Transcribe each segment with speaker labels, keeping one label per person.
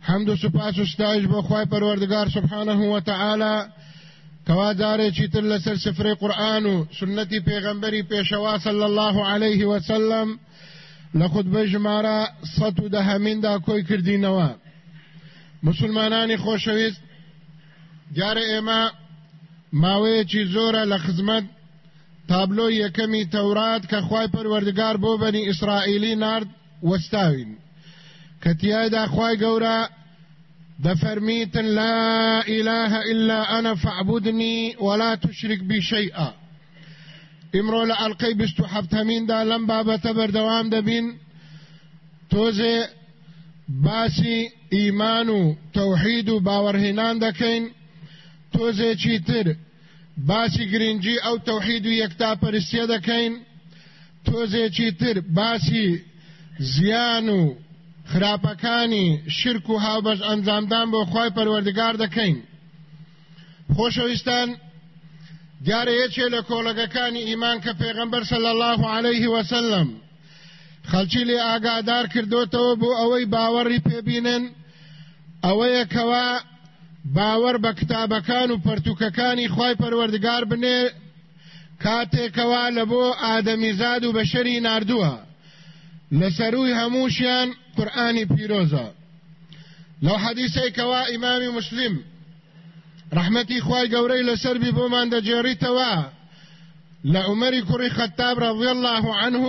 Speaker 1: حمد و سپاس و ستایش بۆ خی پەروەردگار سبحانه و تعالی کەوا جارێکی تر لەسەر سفرەی قورآن و سنەتی پێغەمبەری پێشەوا صلی الله عليه وسلم لە خودبە ژمارە سەد و دەهەمیندا کۆی کردینەوە. مسلمانانی خۆشەویست جارە ئێمە ماوەیەکی زۆرە لە خزمەت تابلۆی یەکەمی تەورات کە خوای پەروەردگار بۆ بەنی ئیسرائیلی نارد وەستاوین. کە تیایدا خوای گەورە دەفەرمیتن لا إله إلا أنا فاعبدني ولا تشرك بي شيئا. ئمڕۆ لە ئەلقەی بیست و حەفتەمیندا لەم بابەتە بەردەوام دەبین تۆزێ باسی ئیمان و تەوحید و باوەڕهێنان دەکەین تۆزێکی تر باسی گرنگی ئەو تەوحید و یەکتاپەرستیە دەکەین تۆزێکی تر باسی زیان خراپەکانی شرک و هاوبەش ئەنجامدان بۆ خی پەروەردگار دەکەین. خۆشەویستان دیارە یەکێ لە کۆڵەگەکانی ئیمان کە پێغەمبەر سەل الله عليه وسلم خەلکی لێ ئاگادار کردوتەوە بۆ ئەوەی باوەڕی پێبینن. ئەوەیە کەوا باوەڕ بە کتابەکان و پەرتوکەکانی خی پەروەردگار بنێ کاتێکەوە لە بۆ ئادەمیزاد و بەشەری نردووە. لەسەروی هەمووشیان قورآانی پیرۆزە لەو حەدیسەیەکەوە ئیمامی مسلم رحمەتی خوای گەورەی لەسەربی بۆمان دەجێڕیتەوە لە عمەری کوڕی خەتاب رضی الله عنه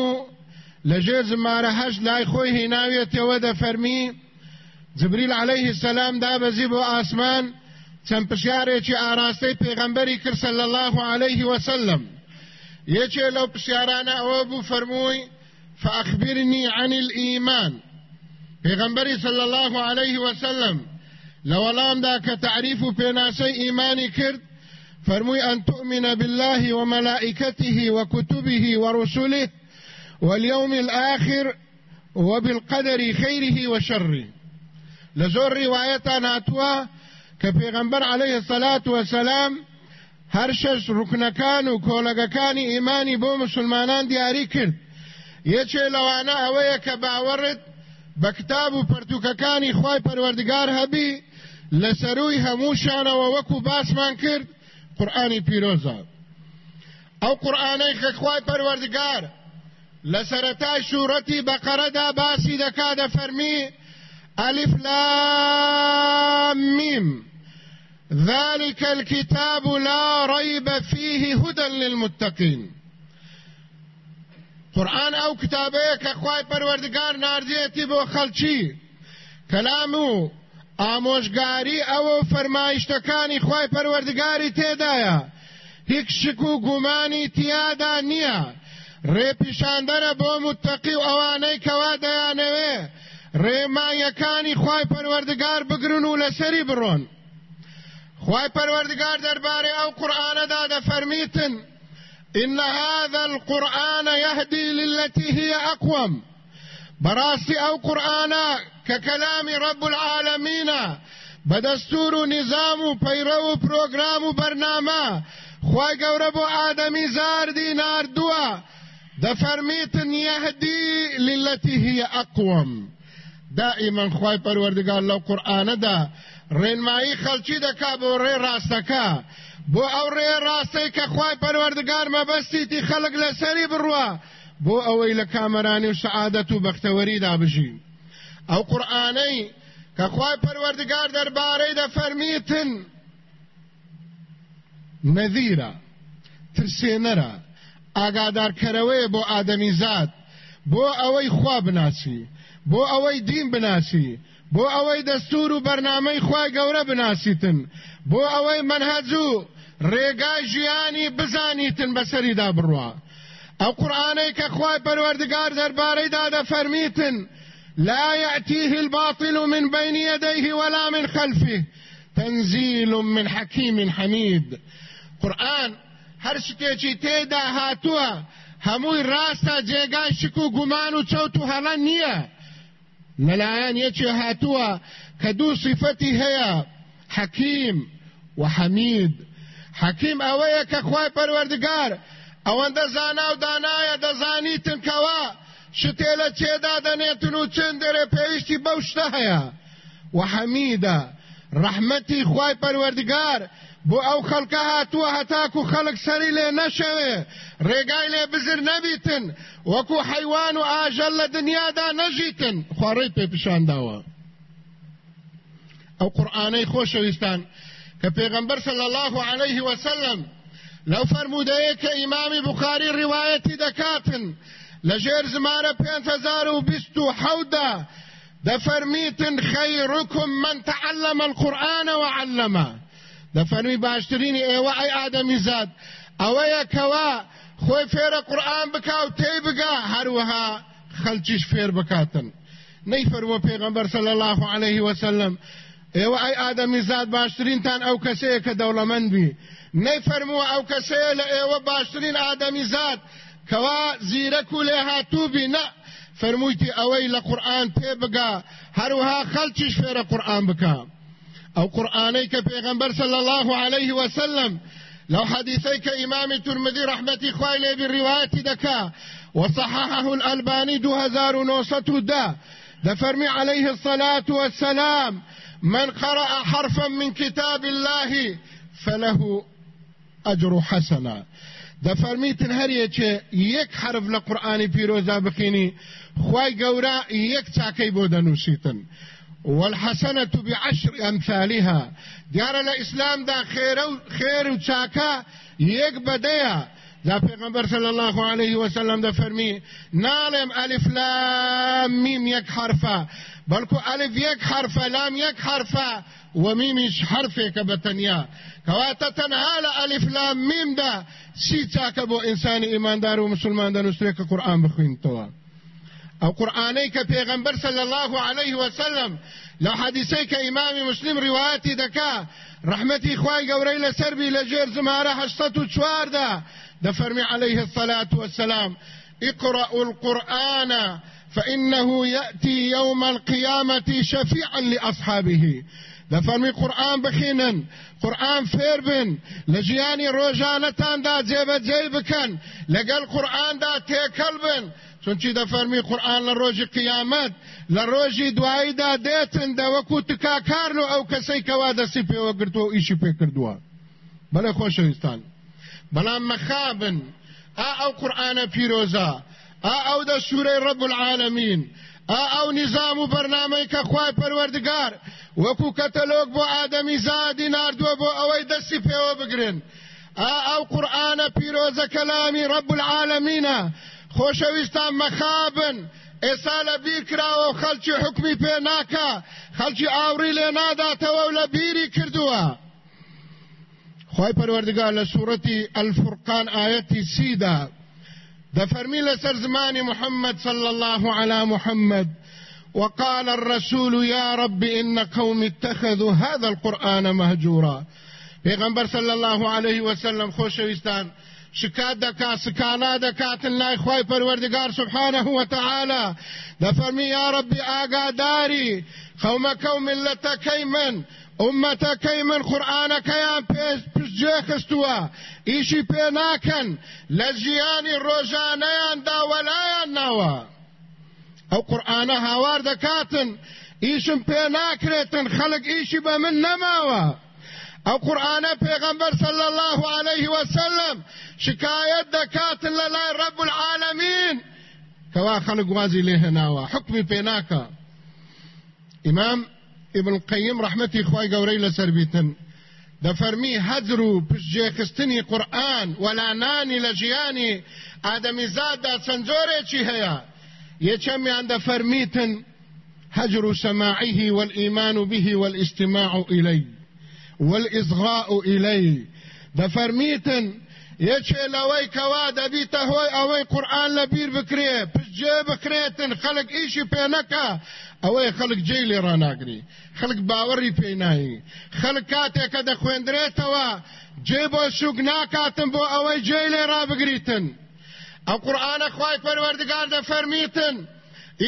Speaker 1: لەژێر زمارە هەش لای خۆی هێناوێتەوە دەفەرمی جبریل عليه السلام دابەزی بۆ ئاسمان چەند پشیارێکی ئاراستەی پێغەمبەری کرد صلی الله عليه وسلم یەکێ لەو پشیارانە ئەوە بوو فەرمووی فأخبرني عن الإيمان پیغمبری صلی الله علیه وسلم لولام دا كتعريف بناسي إيماني كرد فرموي أن تؤمن بالله وملائكته وكتبه ورسله واليوم الآخر وبالقدر خيره وشره لزور روايتان هاتوا كبيغمبر عليه الصلاة والسلام هرشش ركنكان وكولغكان إيماني بو مسلمانان دياري یەکێ لەوانە ئەوەیە کە باوەڕت بە کتاب و پەرتوکەکانی خی هەبی لە سەروی هەمووشانەوە وەکو باسمان کرد قورآانی پیرۆزە ئەو قورآانەی خەخوای پەروەردگار لە سەرەتای شوورەتی بەقەرەدا باسی دەکا دەفەرمی ئەلیف لام میم. ذلك الكتاب لا ريب فيه هدى للمتقين قورآن او کتابه که خواه پروردگار ناردیتی بو خلچی. کلامو آموشگاری او فرمایشتکانی خواه پروردگاری تیدایا. هیچ شکو گمانی تیادا نیا. ری پیشاندن بو متقی و اوانه کوا دیانوه. ری مایکانی خواه پروردگار بگرونو لسری برون. خواه پروردگار درباره او قرآن داده فرمیتن. إن هذا القرآن يهدي للتي هي أقوم. براسي أو قرآن ككلام رب العالمين. بدستور نظام بيرو بروغرام برنامه. خوای گەورە بۆ ئادەمی زاردی ناردووە دەفەرمیتن یهدی للتی هی ئەقوم دائما خوای پەروەردگار لەو قورئانەدا ڕێنمایی خەڵکی دەکا بۆ ڕێ ڕاستەکە بۆ ئەو ڕێ ڕاستەی کە خوای پەروەردگار مەبەستیتی خەڵک لەسەری بڕوە بۆ ئەوەی لە کامەرانی و سعادەت و بەختەوەریدا بژین ئەو قورئانەی کە خوای پەروەردگار دەربارەی دەفەرمیتن نەذیرە ترسێنەرە ئاگادارکەرەوەیە بۆ ئادەمیزاد بۆ ئەوەی خوا بناسی بۆ ئەوەی دین بناسی بۆ ئەوەی دەستور و بەرنامەی خوای گەورە بناسیتن بۆ ئەوەی منهەجوو ڕێگای ژیانی بزانیتن بەسەریدا بڕوە ئەو قورآانەی کە خوای پەروەردگار دەربارەیدا دەفەرمیتن لا يأتيه الباطل من بين يديه ولا من خلفه. تنزيل من حكيم حميد. قورآن هەر شتێکی تێدا هاتووە هەمووی ڕاستە جێگای شک و گومان و چەوت و هەڵەن نییە. لەلایەن یەکێ هاتووە کە دوو حەمید حەکیم ئەوەیە کە خوای پەروەردگار ئەوەندە زانا و دانایە دەزانیتن کەوە شتێ لە چێدا دەنێتن و چند دەرێ پێویستی بەو شتە هەیە. و حەمیدە ڕەحمەتی خوای پەروەردگار بۆ ئەو خەڵکە هاتووە هەتاکو خەڵک سەری لێ نەشەوێ. ڕێگای لێ بزر نەبیتن وەکو حیوان و ئاژەل لە دنیادا نەژیتن. خوارەی پێ پیشانداوە ئەو قورآانەی خۆشەویستان. کە پێغەمبەر صلی الله عليه وسلم لەو فرمودەیە کە ئیمامی بخاری ڕیوایەتی دەکاتن لە ژێر زمارە 527 دەفەرمیتن خەیڕکم من تعلم القرآن وعلمه دەفەرمی باشترینی ئێوە ئەی ئادەمی زاد. ئەوەیە کەوا خۆی فێرە قورآن بکا و تێی بگا هەروەها خەلکیش فێر بکاتن. نەی فەرمۆ پێغەمبەر صلی الله عليه وسلم. ئێوە ئەی ئادەمی زاد باشترینتان ئەو کەسەیە کە دەوڵەمەند بی. نەی فەرمووە ئەو کەسەیە لە ئێوە باشترین ئادەمی زاد. کەوا زیرەک و لێ هاتوو بی نە فەرموویتی ئەوەی لە قورآن پێ بگا. هەروەها خەلکیش فێرە قورآن بکە أو قرآني كبيغمبر صلى الله عليه وسلم لو حديثي كإمام ترمذي رحمتي خوالي بالرواية دكا وصححه الألباني دو هزار ونوسط دا دفرمي عليه الصلاة والسلام من قرأ حرفا من كتاب الله فله أجر حسنا دفرميتن هرية يك حرف لقرآن بيروزا بخيني خواي قورا يك تاكي بودا نوسيتن. والحسنة بعشر أمثالها. دیارە الإسلام دا خير خير و چاکە یەک بەدەیە دا پیغمبر صلی الله عليه وسلم دا فرمی نالم ألف لام میم یک حرفه بلکو الف یک حرفه لام یک حرفه و میمیش حرفه که بتنیا کواتا تنها الف لام میم دا. سی چاکە بۆ ئینسانی ئیماندار و مسلمان دەنووسێکە قورآن بخوینتەوە أو قرآني كبيغمبر صلى الله عليه وسلم لو حديثي كإمام مسلم روایتی دكا رحمتي خواهي قوري لسربي لجير زمارة حشتة چوار دا. دفرمي عليه الصلاة والسلام اقرأوا القرآن فإنه يأتي يوم القيامة شفيعا لأصحابه. دفرمي قرآن بخينا قرآن فيربن لجياني روجانتان دا جيبت جيبكن لقل قرآن دا تيكلبن. چونچی د فرمی قرآن لە ڕۆژی قیامەت لە ڕۆژی دواییدا دێتن دەوەکو تکاکارن و ئەو کەسەی کەوا دەستی پێوە گرتووە و ئیشی پێ کردووە بەڵێ خۆشەویستان بەڵام مەخابن ئا ئەو قورآانە ئا ئەو دە سوورەی ڕەب العالمین. ئا ئەو نظام و بەرنامەی کە خوای پەروەردگار وەکو کەتەلۆک بۆ ئادەمی زادی ناردووە بۆ ئەوەی دەستی پێوە بگرن ئا ئەو قورآانە پیرۆزە کەلامی ڕەب العالمینە خۆشەویستان مەخابن ئێستا لە بیر کراوە و خەلکی حکمی پێ ناکە خەلکی ئاوری لێ ناداتەوە و لە بیری کردووە خی پەروەردگار لە سوورەتی ئەلفرقان دەفەرمی لەسەر زمانی محمد صلى الله على محمد. وقال الرسول يا رب إن قوم اتخذوا هذا القرآن مهجورا. پیغمبر صلى الله عليه وسلم خوشويستان شکات دکا سکانا دکاتن لای خوای پروردگار سبحانه و تعالی. دفرمی یا ربی آگاداری. قومك وملتكي من امتكي من قرآنك يان پشجێ خستووە ئیشی پێ ناکەن لە ژیانی ڕۆژانەیان داوەلایان ناوە ئەو قورآانە هاوار دەکاتن ئیشم پێ ناکرێتن خەڵک ئیشی بە من نەماوە ئەو قورآانە پێغەمبەر صلى الله عليه وسلم. شکایەت دەکاتن لە لای ڕەب العالمین. کەوا خەڵک وازی لێ هێناوە حکمی پێ ئیمام ابن القیم رحمتی خوای گەورەی لەسەر بیتن دەفەرمی هەجر و پشتگێخستنی قورآن وەلانانی لە ژیانی ئادەمیزاددا چەند جۆرێکی هەیە یەکەمیان دەفەرمیتن هجر سماعه والإيمان به والاستماع إليه والإصغاء إليه دفرميتن یەکێ لەوەی کەوا دەبیتە هۆی ئەوەی قورآن لە بیر بکرێ پشتگێ بکرێتن خەڵک ئیشی پێ نەکە ئەوەی خەڵک جێی لێ ڕناگری خەڵک باوەڕی پێینایی خەڵک کاتێک کە دەخوێندرێتەوە جێ بۆ سوک ناکاتن بۆ ئەوەی جێی لێ ڕابگریتن ئەو قورآانە خوای پەروەردگار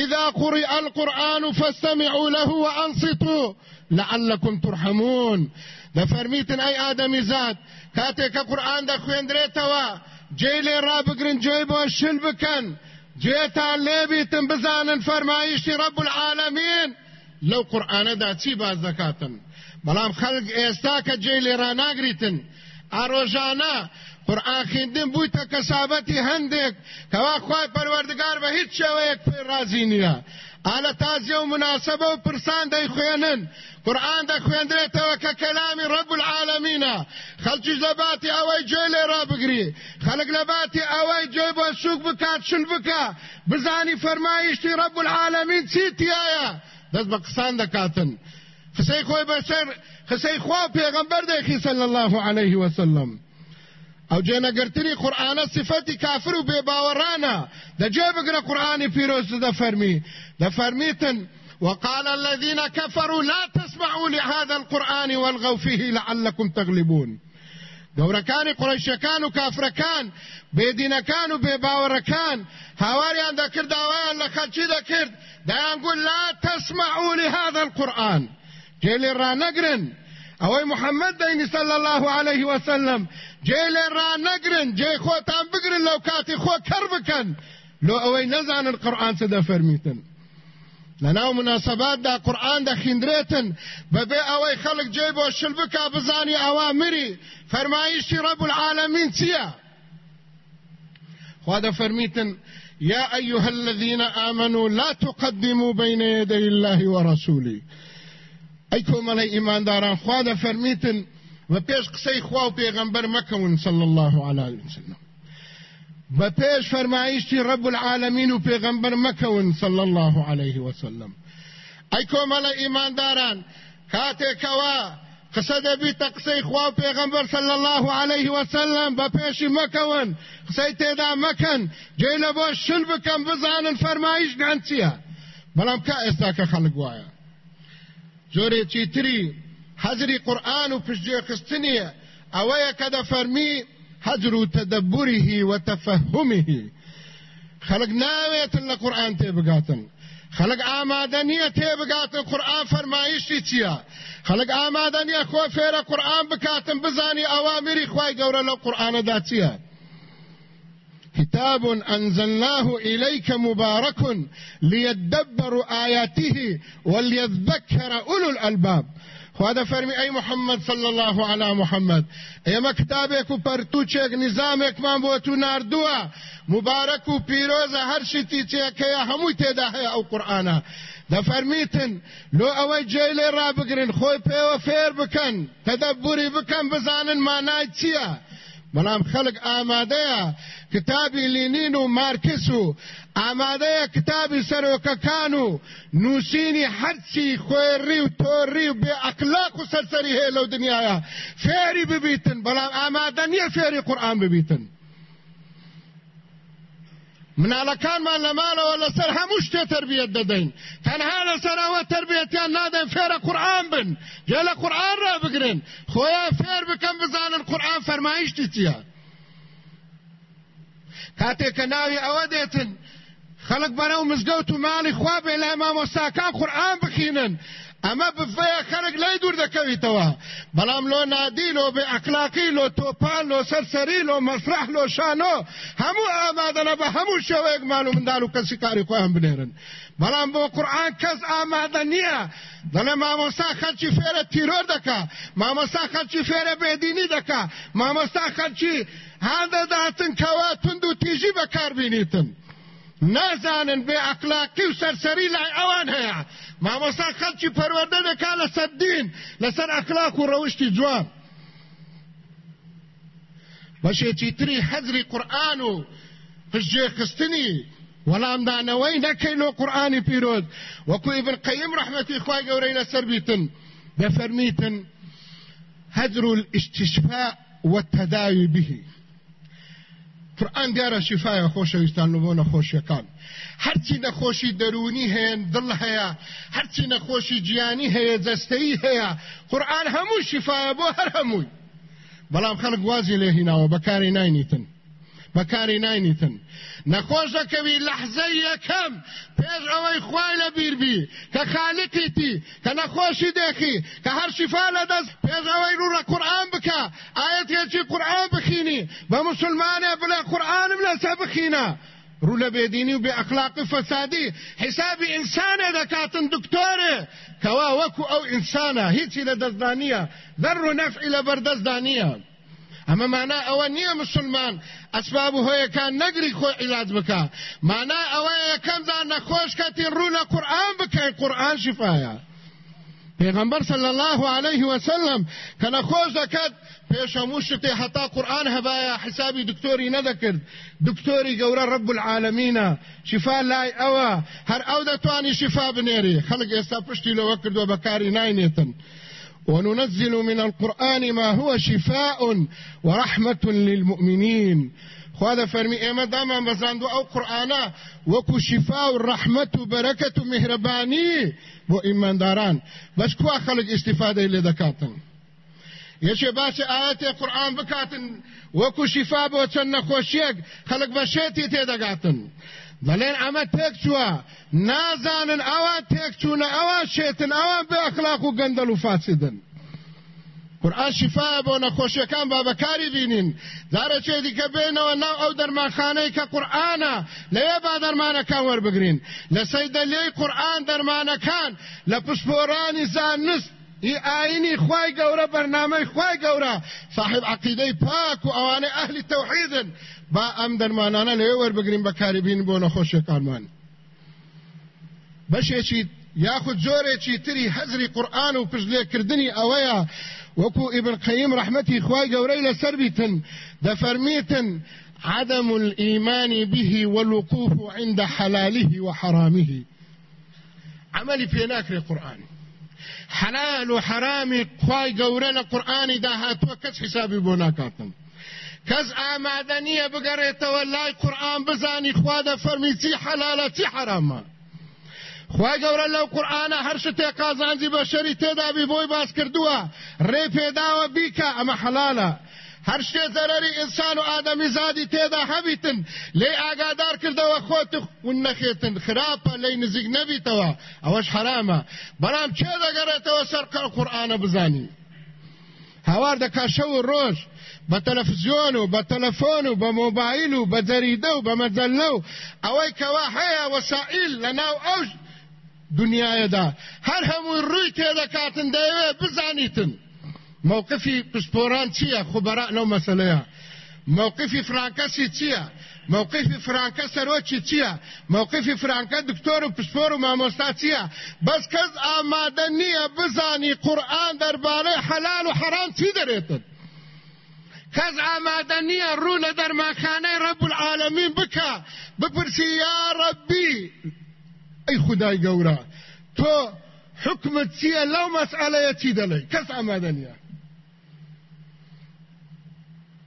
Speaker 1: إذا قرئ القرآن فاستمعوا له وأنصتوا لعلكم ترحمون. ئەی ئادەمی زاد کاتێک کە قورآن دەخوێندرێتەوە جێی لێ ڕابگرن جێی بۆ جێتان لێبیتن بزانن فەرمایشتی ڕەب العالمین لەو قورآانەدا چی باز دەکاتن بەڵام خەڵک ئێستا کە جێی لێ ڕناگریتن ئاڕۆژانە قورآن خوێندن بوویتە کەسابەتی هەندێک کەوا خوای پەروەردگار بە هیچ شێوەیەک پێ رازی نییە. ئالە تازیە و مناسبە و پرسان دەیخوێنن قرآن دا کەلامی ڕب العالمینە خەلکیش لە باتی ئەوەی گوێ لێ ڕابگری خەلک لە باتی ئەوەی گوێ بۆ سوک بکات شل بکە بزانی فەرمایشتی ڕب العالمین چی تایە دەست بە قسان دەکاتن قسەی خۆی بەسەر قسەی خوا پێغەمبەر دەیخی صلی الله عليه وسلم أو جێنەگرتنی قورآانە صفەتی کافر و بێباوەڕانە دەجێ بگرە قورآانی پیرۆز دەفەرمی دەفەرمیتن وقال الذين كفروا لا تسمعوا لهذا القرآن والغوا فيه لعلكم تغلبون. گەورەکانی قڕیشەکان و کافرەکان بێدینەکان و بێباوەڕەکان هاواریان دەکرد داوایان لە خەلکی دەکرد دەیانگوت لا تسمعوا لهذا القرآن. جێلێ ڕانەگرن ئەوەی محەممەد دەینی صلى الله عليه وسلم. جێلێ ڕانەگرن جێ خۆتان بگرن لەو کاتی خۆ کەر بکەن لۆ ئەوەی نەزانن قورآن چ دەفەرمیتن لەناو مناسباتدا قورآن دەخیندرێتن بەبێ ئەوەی خەڵک جێ بۆ شل بکا بزانی ئەوامری فەرمایشتی ڕەب العالمین چییە خوا دەفەرمیتن يا أيها الذين آمنوا لا تقدموا بين يدي الله ورسوله. أي كومالي إيمان داران خوا دەفەرمیتن و پێش قسەی خوا و پێغەمبەر مەکەون صلى الله عليه وسلم بە پێش فەرمایشتی ڕب العالمین و پێغەمبەر مەکەون صلی الله عليه وسلم ئەی کۆمەڵە ئیمانداران کاتێکەوە قسە دەبیتە قسەی خوا و پێغەمبەر صلی الله عليه وسلم بە پێشی مەکەون قسەی تێدا مەکەن جێ لە بۆ شل بکەم بزانن فەرمایش گان چییە بەڵام کا ئێستا کە جۆرێکی تری حەزری قورآن و پشتگوێ خستنیە ئەوەیە کە دەفەرمی حجر تدبره وتفهمه خلق ناوێتن لە قورآن تێبگاتن خلق ئامادە نییە تێبگاتن قورآن فەرمایشتی چییە؟ خلق ئامادە نییە خۆ فێرە قورآن بکاتن بزانی ئەوامری خوای گەورە لەو قورآانەدا چییە؟ كتاب أنزلناه إليك مبارك ليدبروا آياته وليذكر أولو الألباب. خوا د فرمی ای محمد صلی الله علی محمد ئێمە کتابێک و پەرتوچێک نظامێکمان بۆ تو نردووە مبارەک و پیرۆزە هەر شتی چێکەیە هەمووی تێدا هەیە ئەو قورآانە دەفەرمیتن لۆ ئەوەی جێ لێ ڕابگرن خۆی پێوە فێر بکەن تەدەبوری بکەن بزانن مانای بەڵام خەڵک ئامادەیە کتابی لینین و مارکس و ئامادەیە کتابی سەرۆکەکان و نووسینی هەرچی خوێڕی و تۆڕی و بێ ئەکلاک و سەرسەری هەیە لەو دنیاە فێری ببیتن بەڵام ئامادە نییە فێری قورآن ببیتن. مناڵەکانمان لە ماڵەوە لەسەر هەموو شتێ تربیت دەدەین. تەنها لەسەر ئەوە تربیەتیان نادەن فێرە قورآن بن. جێ لە قورآن ڕا بگرن. خۆیان فێر بکەم بزانن قورآن فەرمایشتی چییە. کاتێک کە ناوی ئەوە دێتن خەڵک بەرەو مزگەوت و ماڵی خوا بێ لای مامۆستاکان قورآن بخینن ئەمە بفەیە خەرک لای دوور دەکەویتەوە بەڵام لۆ نادیلۆ بێ ئەقلاقی لۆ تۆپان لۆ سەرسەری لۆ مەفرح لۆ شانۆ هەموو ئامادەنە بە هەموو شێوەیەک مال و منداڵ و کەسی کاری خۆیان بنێرن بەڵام بۆ قورآن کەس ئامادە نییە دەڵێ مامۆستا خەلکی فێرە تیرۆر دەکا مامۆستا خەلکی فێرە بێدینی دەکا مامۆستا خەلکی هاندەداتن کەوا تند و تیژی بەکاربینیتن نازانن بێ ئەقلاقی و سەرسەری لای ئەوان هەیە مامۆستا خەلکی پەروەردە دەکا لەسەر دین لەسەر ئەخلاق و ڕەوشتی جوان بەشێکی تری حەزری قورآن و پشتێخستنی وەڵامدانەوەی نەکەین و قورآانی پیرۆز وەکو ئیبن قەیم ڕەحمەتی خوای گەورەی لەسەر بیتن دەفەرمیتن هەجر الاستشفاء والتداوي به. قورآن دیارە شیفایە خۆشەویستان بۆ نەخۆشیەکان. هەرچی نەخۆشی دەرونی هەیە دڵ هەیە. هەرچی نەخۆشی گیانی هەیە جەستەیی هەیە. قورآن هەموو شیفایە بۆ هەر هەمووی. بەڵام خەڵک وازی لێ هیناوە بەکاری ناینیتن. بەکاری ناینیتن. نەخۆش دەکەوی لەحزەی یەکەم پێش ئەوەی خوای لە بیربی کە خالقیتی کە نەخۆشی دێخی کە هەر شیفا لە دەست پێش ئەوەی ڕوورە قورآن بکە. ئاەتێکی قورآن بخینی بە مسلمانێ بڵێ قورآنم لەسەر بخینە. ڕوو لە بێدینی و بێ ئەخلاقی فەسادی حسابی ئینسانێ دەکاتن دکتۆرێ. کەوا وەکو ئەو ئینسانە هیچی لە دەستدانیە ذەر و نەفعی لە بەردەستدانیە. ئەمە مانا ئەوە نییە مسلمان. ئەسباب هۆیەکان نەگری خۆی عیلاج بکە. مانا ئەوە یەکەمدا نەخۆش کەتی ڕوو لە قورآن بکەیت قورآن شفاایە پێغمبەر صلی الله عليه وسلم کە نەخۆش دەکات پێش هەموو شتێ هەتا قورآن هەبایە حسابی دکتۆری نەدەکرد. دکتۆری گەورە رب العالمینە. شفا لای ئەوە. هەر ئەو دەتوانی شفا بنێری. خەڵک ئێستا پشتی لەوە کردووە بەکاری ناینێتن. وننزل من القرآن ما هو شفاء ورحمة للمؤمنين. خواده فرمي ايما داما بزاندو أو قرآنا وكو شفاء ورحمة وبركة ومهرباني بو إيمان داران. بس كوا خلق استفادة اللي دكاتن. یەکێ باسی ئاەتێ قورآن بکاتن وەکو شیفا بۆ چەند نەخۆشیەک خەڵک بە شێتی تێدەگاتن دەڵێن ئەمە تێک چووە. نازانن ئەوان تێک چوونە ئەوان شێتن ئەوان بێ ئەخلاق و گەندەل و فاسدن. قورآن شفاە بۆ نەخۆشیەکان با بەکاری بینین جارەچێ دیکە بێنەوە ناو ئەو دەرمانخانەی کە قورآانە لەوێ با دەرمانەکان وەربگرین. لە سەیدە لێی قورآن دەرمانەکان لە پشپۆرانی زانست ای آینی خوای گەورە بەرنامەی خوای گەورە. صاحب عقیدەی پاک و ئەوانەی ئەهلی تەوحیدن. با ئەم دەرمانانە لەوێ وەربگرین بەکاریبین بۆ نەخۆشیەکانمان. بەشێکی یاخود جۆرێکی تری حەزری قورآن و پشتلێکردنی ئەوەیە. وەکو ئیبن قەیم ڕەحمەتی خوای گەورەی لەسەر بیتن. دەفەرمیتن عدم الإيمان به والوقوف عند حلاله وحرامه عملي بيناكري قرآن حلال وحرامي خواي قورنا قرآني دا هاتوا كس حسابي بوناكاتن کەس ئامادە نییە بگەڕێتەوە لای قورآن بزانی خوا دە فەرمی چی حەلالە چی حرامە. خوای گەورە لەو قورآانە هەر شتێ قازانجی بە شەری تێدابی بۆی باس کردووە ڕێ پێداوە بیکە ئەمە حەلالە هەر شتێ زەرەری ئینسان و ئادەمی زادی تێدا هەبیتن لێ ئاگادار کردەوە خۆت ون نەخێتن. خراپە لی نزیک نەبیتەوە. ئەوەش حرامە. بەڵام چێ دەگەڕێتەوە سەر قورآانە بزانی؟ هاوار دەکا شەو و ڕۆژ. بە تەلەفزیۆن و بە تەلەفۆن و بە مۆبایل و بە جەریدە و بە مەجەلە و ئەوەی کەوا هەیە وەسائل لە ناو ئەوش دنیاەدا هەر هەمووی ڕووی تێدەکاتن دەیەوێ بزانیتن. مووقفی پسپۆران چییە خوبەرا لەو مەسلەیە مووقفی فرانکەسی چییە مووقفی فرانکە سەرۆکی چییە مووقفی فرانکە دکتۆر و پسپۆر و مامۆستا چییە بەس کەس ئامادە نییە بزانی قورآن دەربارەی حەلال و حەرام چی دەرێتن کەس ئامادە نییە ڕوو لە دەرماخانەی ڕەب العالمین بکە بپرسی یا ڕەبی ئەی خدای گەورە تۆ حکمت چییە لەو مەسئلەیە چی دەڵێ کەس ئامادە نییە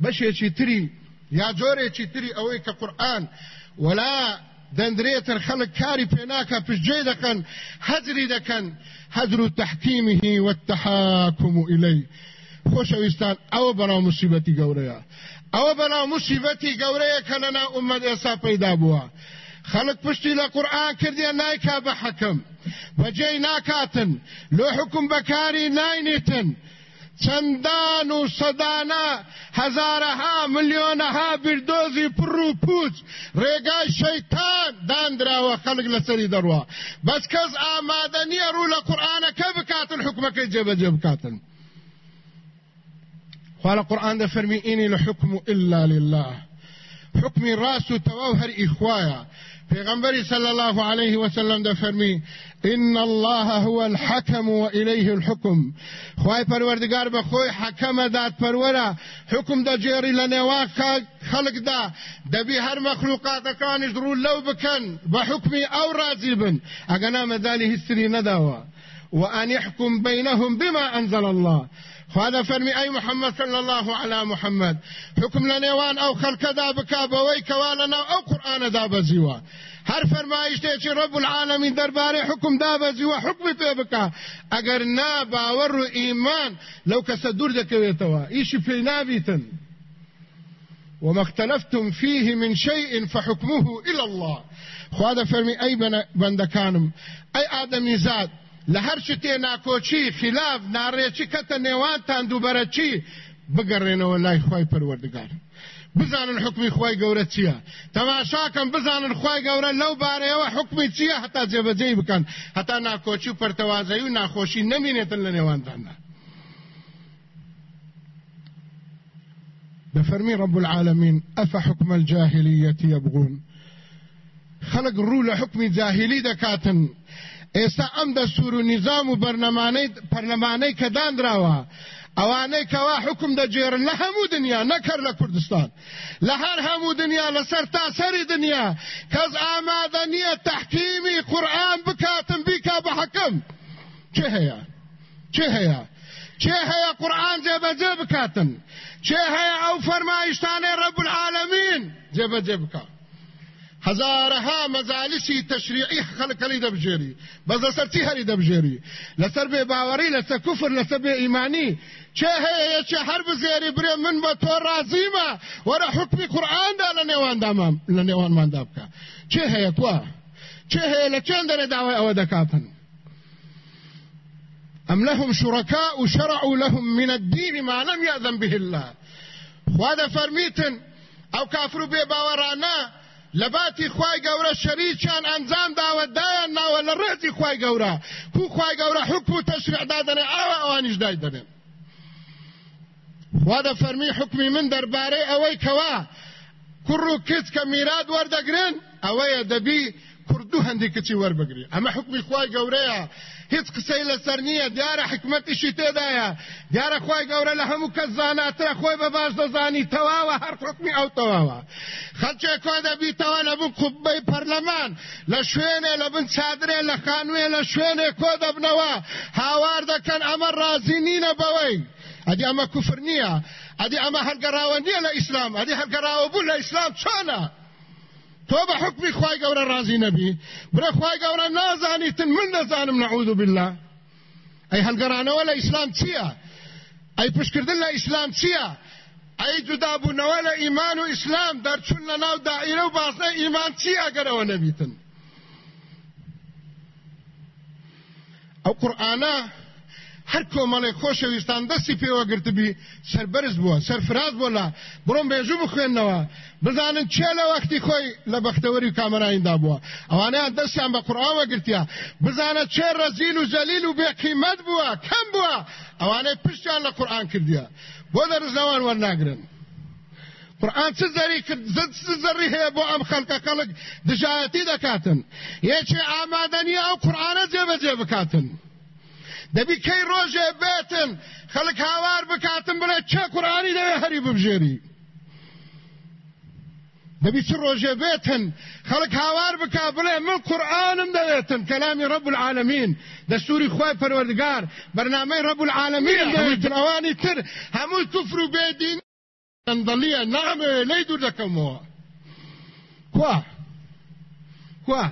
Speaker 1: بەشێکی تری یا جۆرێکی تری ئەوەی کە قورآن ولا کاری پێناکە پشتگوێ دەکەن هەجری دەکەن هەجر و تحکیمه والتحاكم إليه. ئەوە بەناو مصیبەتی گەورەیە ئەوە بەناو مصیبەتی گەورەیە کە لەنا ئومەد ئێسا پەیدا بووە خەڵک پشتی لە قورآن کردیە نایکا بە حەکەم بەجێی ناکاتن. لۆ حکم بەکاری ناینێتن چەندان و سەدانە هەزارەها ملیۆنەها بیردۆزی پڕ و پوچ. ڕێگای شەیتان دانراوە خەڵک لەسەری دەڕوە بەس کەس ئامادە نییە ڕوو لە قورآانەکە بکاتن حکومەکەی جێبەجێ بکاتن خوا لە قورآان دەفەرمی ئینی لە حکم إلا لله. حکمی ڕاست و هەر ئیخوایە پیغمبر صلى الله عليه وسلم ده فرمي إن الله هو الحكم وإليه الحكم. خوای پروردگار به خوی حکم داد پروره حکم د جیری لنیوا خلق دا. دبی هر مخلوقات کانش درو لو بکن به حکمی أو راضی بن. اگنا مدالی هستری نداوا وأن يحكم بينهم بما أنزل الله. خواده فرمی ای محمد صلی الله علی محمد. حکم لنیوان أو خلق دا بکا بوی کوالنا أو قرآن دا بزیوا هر فرمایشتێکی رب العالمین دەربارەی حکم دابەزیوە حکمی پێ بکە ئەگەر نا باوەڕ و ئیمان لەو کەسە دوور دەکەوێتەوە ئیشی پێی نابیتن. وما اختلفتم فيه من شيء فحكمه إلى الله. خواده فرمي أي بندكانم أي آدمي زاد لە هەر شتێ ناکۆچی خلاف ناڕێکی کەتە نێوانتان دووبەرەچی بگەڕێنەوە لای خی پەروەردگار. بزانن حکمی خی گەورە چییە؟ تەماشاکەم بزانن خی گەورە لەو بارەیەوە حکمی چییە؟ هەتا جێبەجێ بکەن. هەتا ناکۆچی و پەرتەوازایی و ناخۆشی نەمینێتن لە نێوانداندا بفرمي رب العالمين أفحكم الجاهلية يبغون خلق الرول حكم جاهلي دكاتن ئێستا ئەم دەستور و نیزام و بەرنەمانەی پەرلەمانەی کە دانراوە ئەوانەی کەوا حکم دەجێرن لە هەموو دنیا نەکەر لە کوردستان. لە هەر هەموو دنیا لەسەر تاسەری دنیا. کەس ئامادە نییە تحکیمی قورآن بکاتن بیکا بە حەکەم. چه هەیە؟ چه هەیە؟ چه هەیە قورآن جێبەجێ بکاتن؟ چه هەیە ئەو فەرمایشتانەی ڕەب العالەمین جێبەجێ بکات هزارها مجالسی تشریعی خلقلی دبجێری بەس لەسەر چی هەری دەبژێری لەسەر بێ باوەڕی لەسەر کوفر لەسەر بێ ئیمانی چه هەیە چه هەر بزێری برێ من بە تۆ ڕازیمە وەرە حکمی قورئاندا لە نێواندامام لە نێوانماندا بکە چه هەیە توە چه هەیە لە چەند دەرێ داوای ئەوە دەکاتن أم لهم شركاء شرعوا لهم من الدين ما لم يأذن به الله. خواده فرميتن أو كافروا بباورانا لباتی خوای گەورە شەریکیان ئەنجام داوەدایان ناوە لە ڕێزی خوای گەورە. کو خوای گەورە حکم و تەشریعدا دەنێ ئاوا ئەوانیش دای دەنێن وا دەفەرمی حکمی من دەربارەی ئەوەی کەوا کوڕ و کچ کە میراد وەردەگرن ئەوەیە دەبی کوردو هەندی کچی وەربگری. ئەمە حکمی خوای گەورەیە. هیچ قسەی لەسەر نییە. دیارە حکمەتیشی تێدایە. دیارە خی گەورە لە هەموو کەس زاناترە خۆی بە باش دەزانی تەواوە هەر حکمی ئەو تەواوە. خەلچێ کۆ دەبیتەوە لە بن قوبەی پەرلەمان. لە شوێنێ لە بن چادرێ لە خانوێ لە شوێنێ کۆ دەبنەوە. هاوار دەکەن ئەمە ڕازی نینە بەوەی. ئەدی ئەمە کوفر نییە. ئەدی ئەمە هەرگەڕاوە نییە لە ئیسلام. ئەدی هەرگەڕاوە بوو لە ئیسلام چۆنە؟ تۆ بە حکمی خی گەورە ڕازی نەبی برە خی گەورە نازانیتن من دەزانم نەعود بالله. ئەی هەلگەرانەوە لە ئیسلام چییە ئەی پشکردن لە ئیسلام چییە ئەی جودابوونەوە لە ئیمان و ئیسلام دەرچون لە ناو دائیرە و باسنە ئیمان چی ئەگەرەوە نەبیتن ئەو قورآانە هەر کۆمەڵی خۆشەویستان دەستی پێوەگرتبی سەربەرز بووە سەرفراز بۆ لە بڕۆم بێژوو بخوێندنەوە. بزانن چێ لە وەختی خۆی لە بەختەوەری و کامەراییندا بووە. ئەوانیان دەستیان بە قورآوە گرتیا بزانە چێ ڕەزیل و زەلیل و بێقیمەت بووە کەم بووە. ئەوانەی پشتیان لە قورآن کردیا بۆ دەرزنەوان وەرناگرن. قرآن چه زری کرد؟ زری هەیە بۆ ئەم خەڵکە خەڵک دژایەتی دەکاتن. یەکێ ئامادەنیە ئەو قورآانە جێبەجێ بکاتن. دەبی کەی ڕۆژێ بێتن؟ خەڵک هاوار بکاتن بڵێ چه قورآانی دەوێ هەری ببژێ بژێری دەبی چ ڕۆژێ بێتن؟ خەڵک هاوار بک بڵێ من قورآانم دەوێتن. کەلامی ڕب العالمین دەستوری خۆی پەروەردگار بەرنامەی ڕب العالمین دەوێتن ئەوانی تر هەموو کوفر و بێدین ئەندەڵیە نامێ لی دوور دەکەمەوە. کوا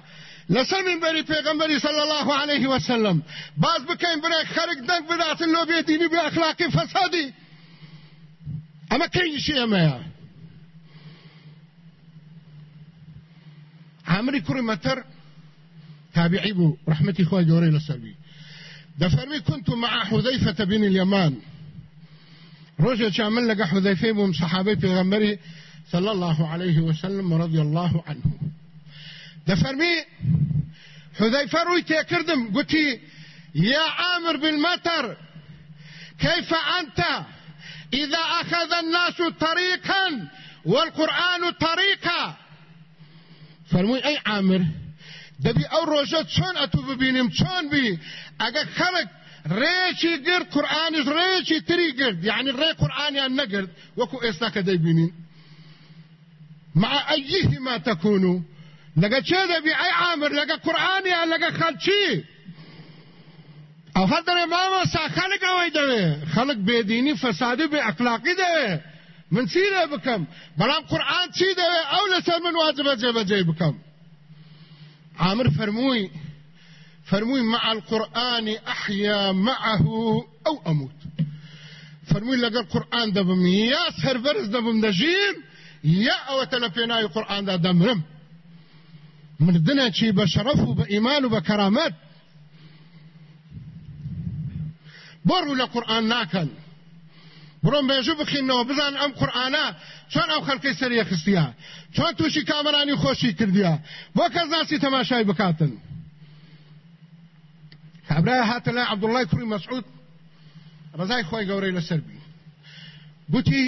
Speaker 1: لەسەر منبەری پێغەمبەری صلی الله عليه وسلم. باز بکەین بڵێ خەرک دەنگ بداتن لۆ بێدینی بێ ئەخلاقی فەسادی ئەمە کەینیشی ئەمەیە عامری کوڕی مەتەر تابعی بوو ڕحمەتی خۆی گەورەی لەسەروی دەفەرمی كنت مع حذيفة بن اليمان ڕۆژێ چامن لەگە حذەیفەی بووم سەحابەی پێغەمبەری صلى الله عليه وسلم ورضي الله عنه دەفەرمی حذيفة ڕووی تێکردم گوتی يا عامر بالمطر كيف أنت؟ إذا أخذ الناس طريقا والقرآن طريقا. فەرمووی ئەی عامر دەبی ئەو ڕۆژە چۆن ئەتو ببینیم؟ چۆن بی؟ ئەگە خەڵک ڕێکی گرت قورآانیش ڕێکی تری گرت یعنی ڕێ قورآانیان نەگرت وەکو ئێستا کە دەیبینین. مع ئەیهما تەکون و لەگە چێ دەبی ئەی عامر لەگە قورآانیان لەگە خەلچی ئەو هەر دەرێ مامەسا خەڵک ئەوەی دەوێ خەڵک بێدینی فەسادی بێ ئەخلاقی دەوێ من چی لێ بکەم بەڵام قورآن چی دەوێ ئەو لەسەر من واجبە جێبەجێ بکەم عامر فەرمووی فەرمووی مع القرآن أحيا معه أو أموت. فەرمووی لەگەڵ قورآن دەبم یا سەربەرز دەبم دەژیم یا ئەوە تەلەپێناوی قورآاندا دەمرم مردنێکی بە شەرەف و بە ئیمان و بە کەرامەت؟ بۆڕوو لە قورآن ناکەن. بڕۆم بێژوو بخینەوە بزان ئەم قورآانە چۆن ئەو خەڵکەی سەریە خستیە؟ چۆن تووشی کامەرانی خۆشی کردیە؟ بۆ کەس ناسی تەماشای بکاتن. کابرای هاتە لای عەبدوڵای کوڕی مەسعود ڕزای خۆی گەورەی لەسەر بی گوتی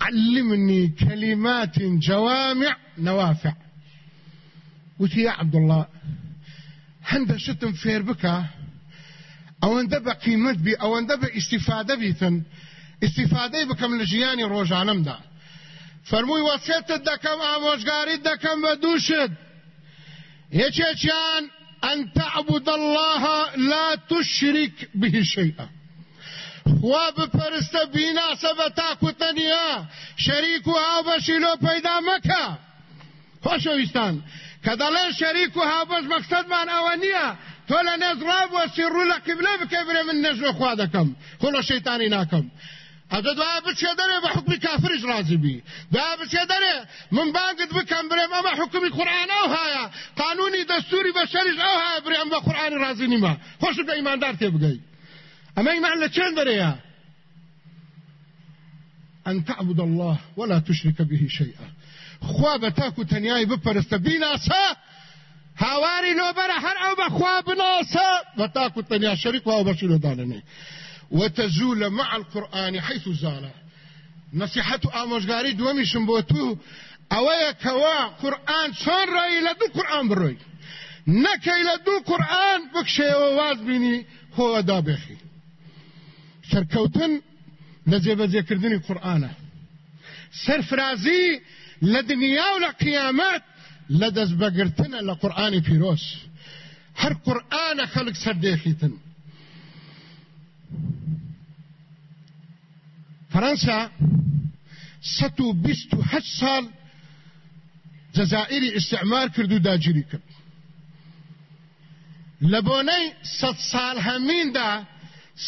Speaker 1: علمني كلمات جوامع نوافع وتي يا عبد الله هند شتم فير بكا؟ أو اندبا قيمت بي أو اندبا استفادة بيتن. استفادەی بکەم لە ژیانی ڕۆژانەمدا فەرمووی وەسێتت دەکەم ئامۆژگاریت دەکەم بە دووشت یەکێکیان أن تعبد الله لا تشرك به شيئا. خوا بپەرستە بیناسە بە تاکو تەنیا شەریک و هاوبەشی لۆ پەیدا مەکە خۆشەویستان کە دەڵێن شەریک و هاوبەش مەقسەدمان ئەوە نییە تۆ لە نێز ڕابوەسی ڕوو لە قیبلە بکە برێ من نەژوە خوا دەکەم خۆ لە شەیتانی ناکەم ئەدە دوای بچێ دەرێ بە حکمی کافرش رازی بی. دوای بچێ دەرێ من بانگت بکەم برێم ئەمە حکمی قورآن ئەو هایە قانونی دەستوری بەشەریش ئەو هایە برێم بە قورآن رازی نیمە خۆش بە ئیماندار تێ بگەی ئەمە ئیمان لە چێن دەرەیە أن تعبد الله ولا تشرك به شيئا خوا بتاكو تنياي بپرست بیناسا هاواری لۆبەرە هەر ئەو بەخوا بناسە. بەتاکو تەنیا شەریک و بەشی لە داننێ وتزول مع القرآن حيث زال نصيحة آموزگاری دومیشم بۆ تو. ئەوەیە کەوا قورآن چۆن ڕێی لە دوو قورآن بڕۆی. نەکەی لە دوو قورآن بکشەوە واز بینی خۆوە دابێخی. سەرکەوتن لە جێبەجێکردنی قورآانە سەرفرازی و قیامەت لە دەست بەگرتنە لە قورآانی پیرۆز هەر قورآانە خەڵک سەردێخیتن فرنسا ستو هەش ساڵ جەزائری استعمار کرد و داگیری کرد لە بۆنەی سەد ساڵ هەمیندا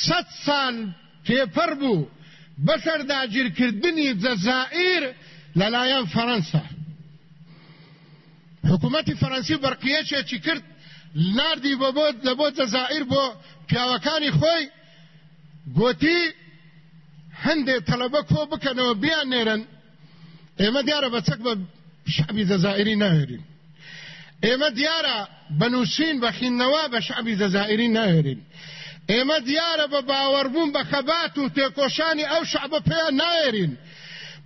Speaker 1: سەد ساڵ پێپەر بوو بەسەر داگیرکردنی جەزائیر لەلایەن فەرەنسا حکوومەتی فەرەنسی بەرقیەکێکی کرد ناردی بۆ لە بۆ جەزائیر بۆ پیاوەکانی خۆی گوتی هەندێک تەلەبە کۆ بکەنەوە بیان نێرن ئێمە دیارە بەچەک بە شعبی دەزائری ناهێرین ئێمە دیارە بەنووسین بەخینەوە بە شعبی دەزائری ناهێرین ئێمە دیارە بە بە و تێکۆشانی ئەو شعبە پێیان ناهێرین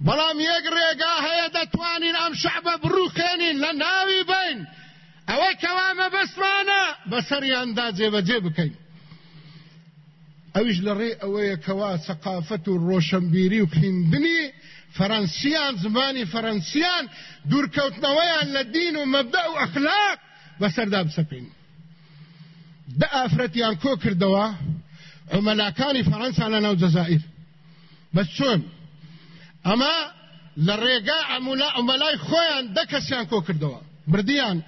Speaker 1: بەڵام یەک ڕێگا هەیە دەتوانین ئەم شعبە بڕوخێنین لە ناوی بین ئەوەی کەوامە بەسمانە بەسەریاندا جێبەجێ بکەین ئەویش لە ڕێ ئەوەیە کەوا سەقافەت و ڕۆشنبیری و خوێندنی فەەنسیان زمانی فەەنسیان دوورکەوتنەوەیان لە دین و مەبدە و ئەخلاق بەسەردا بسەپین دە ئافرەتیان کۆ کردەوە عمەلاکانی فەەنسا لە ناو جەزائیر بە چۆن ئەمە لە ڕێگا ئەمەلای خۆیان دە کەسیان کۆ کردەوە. بردیان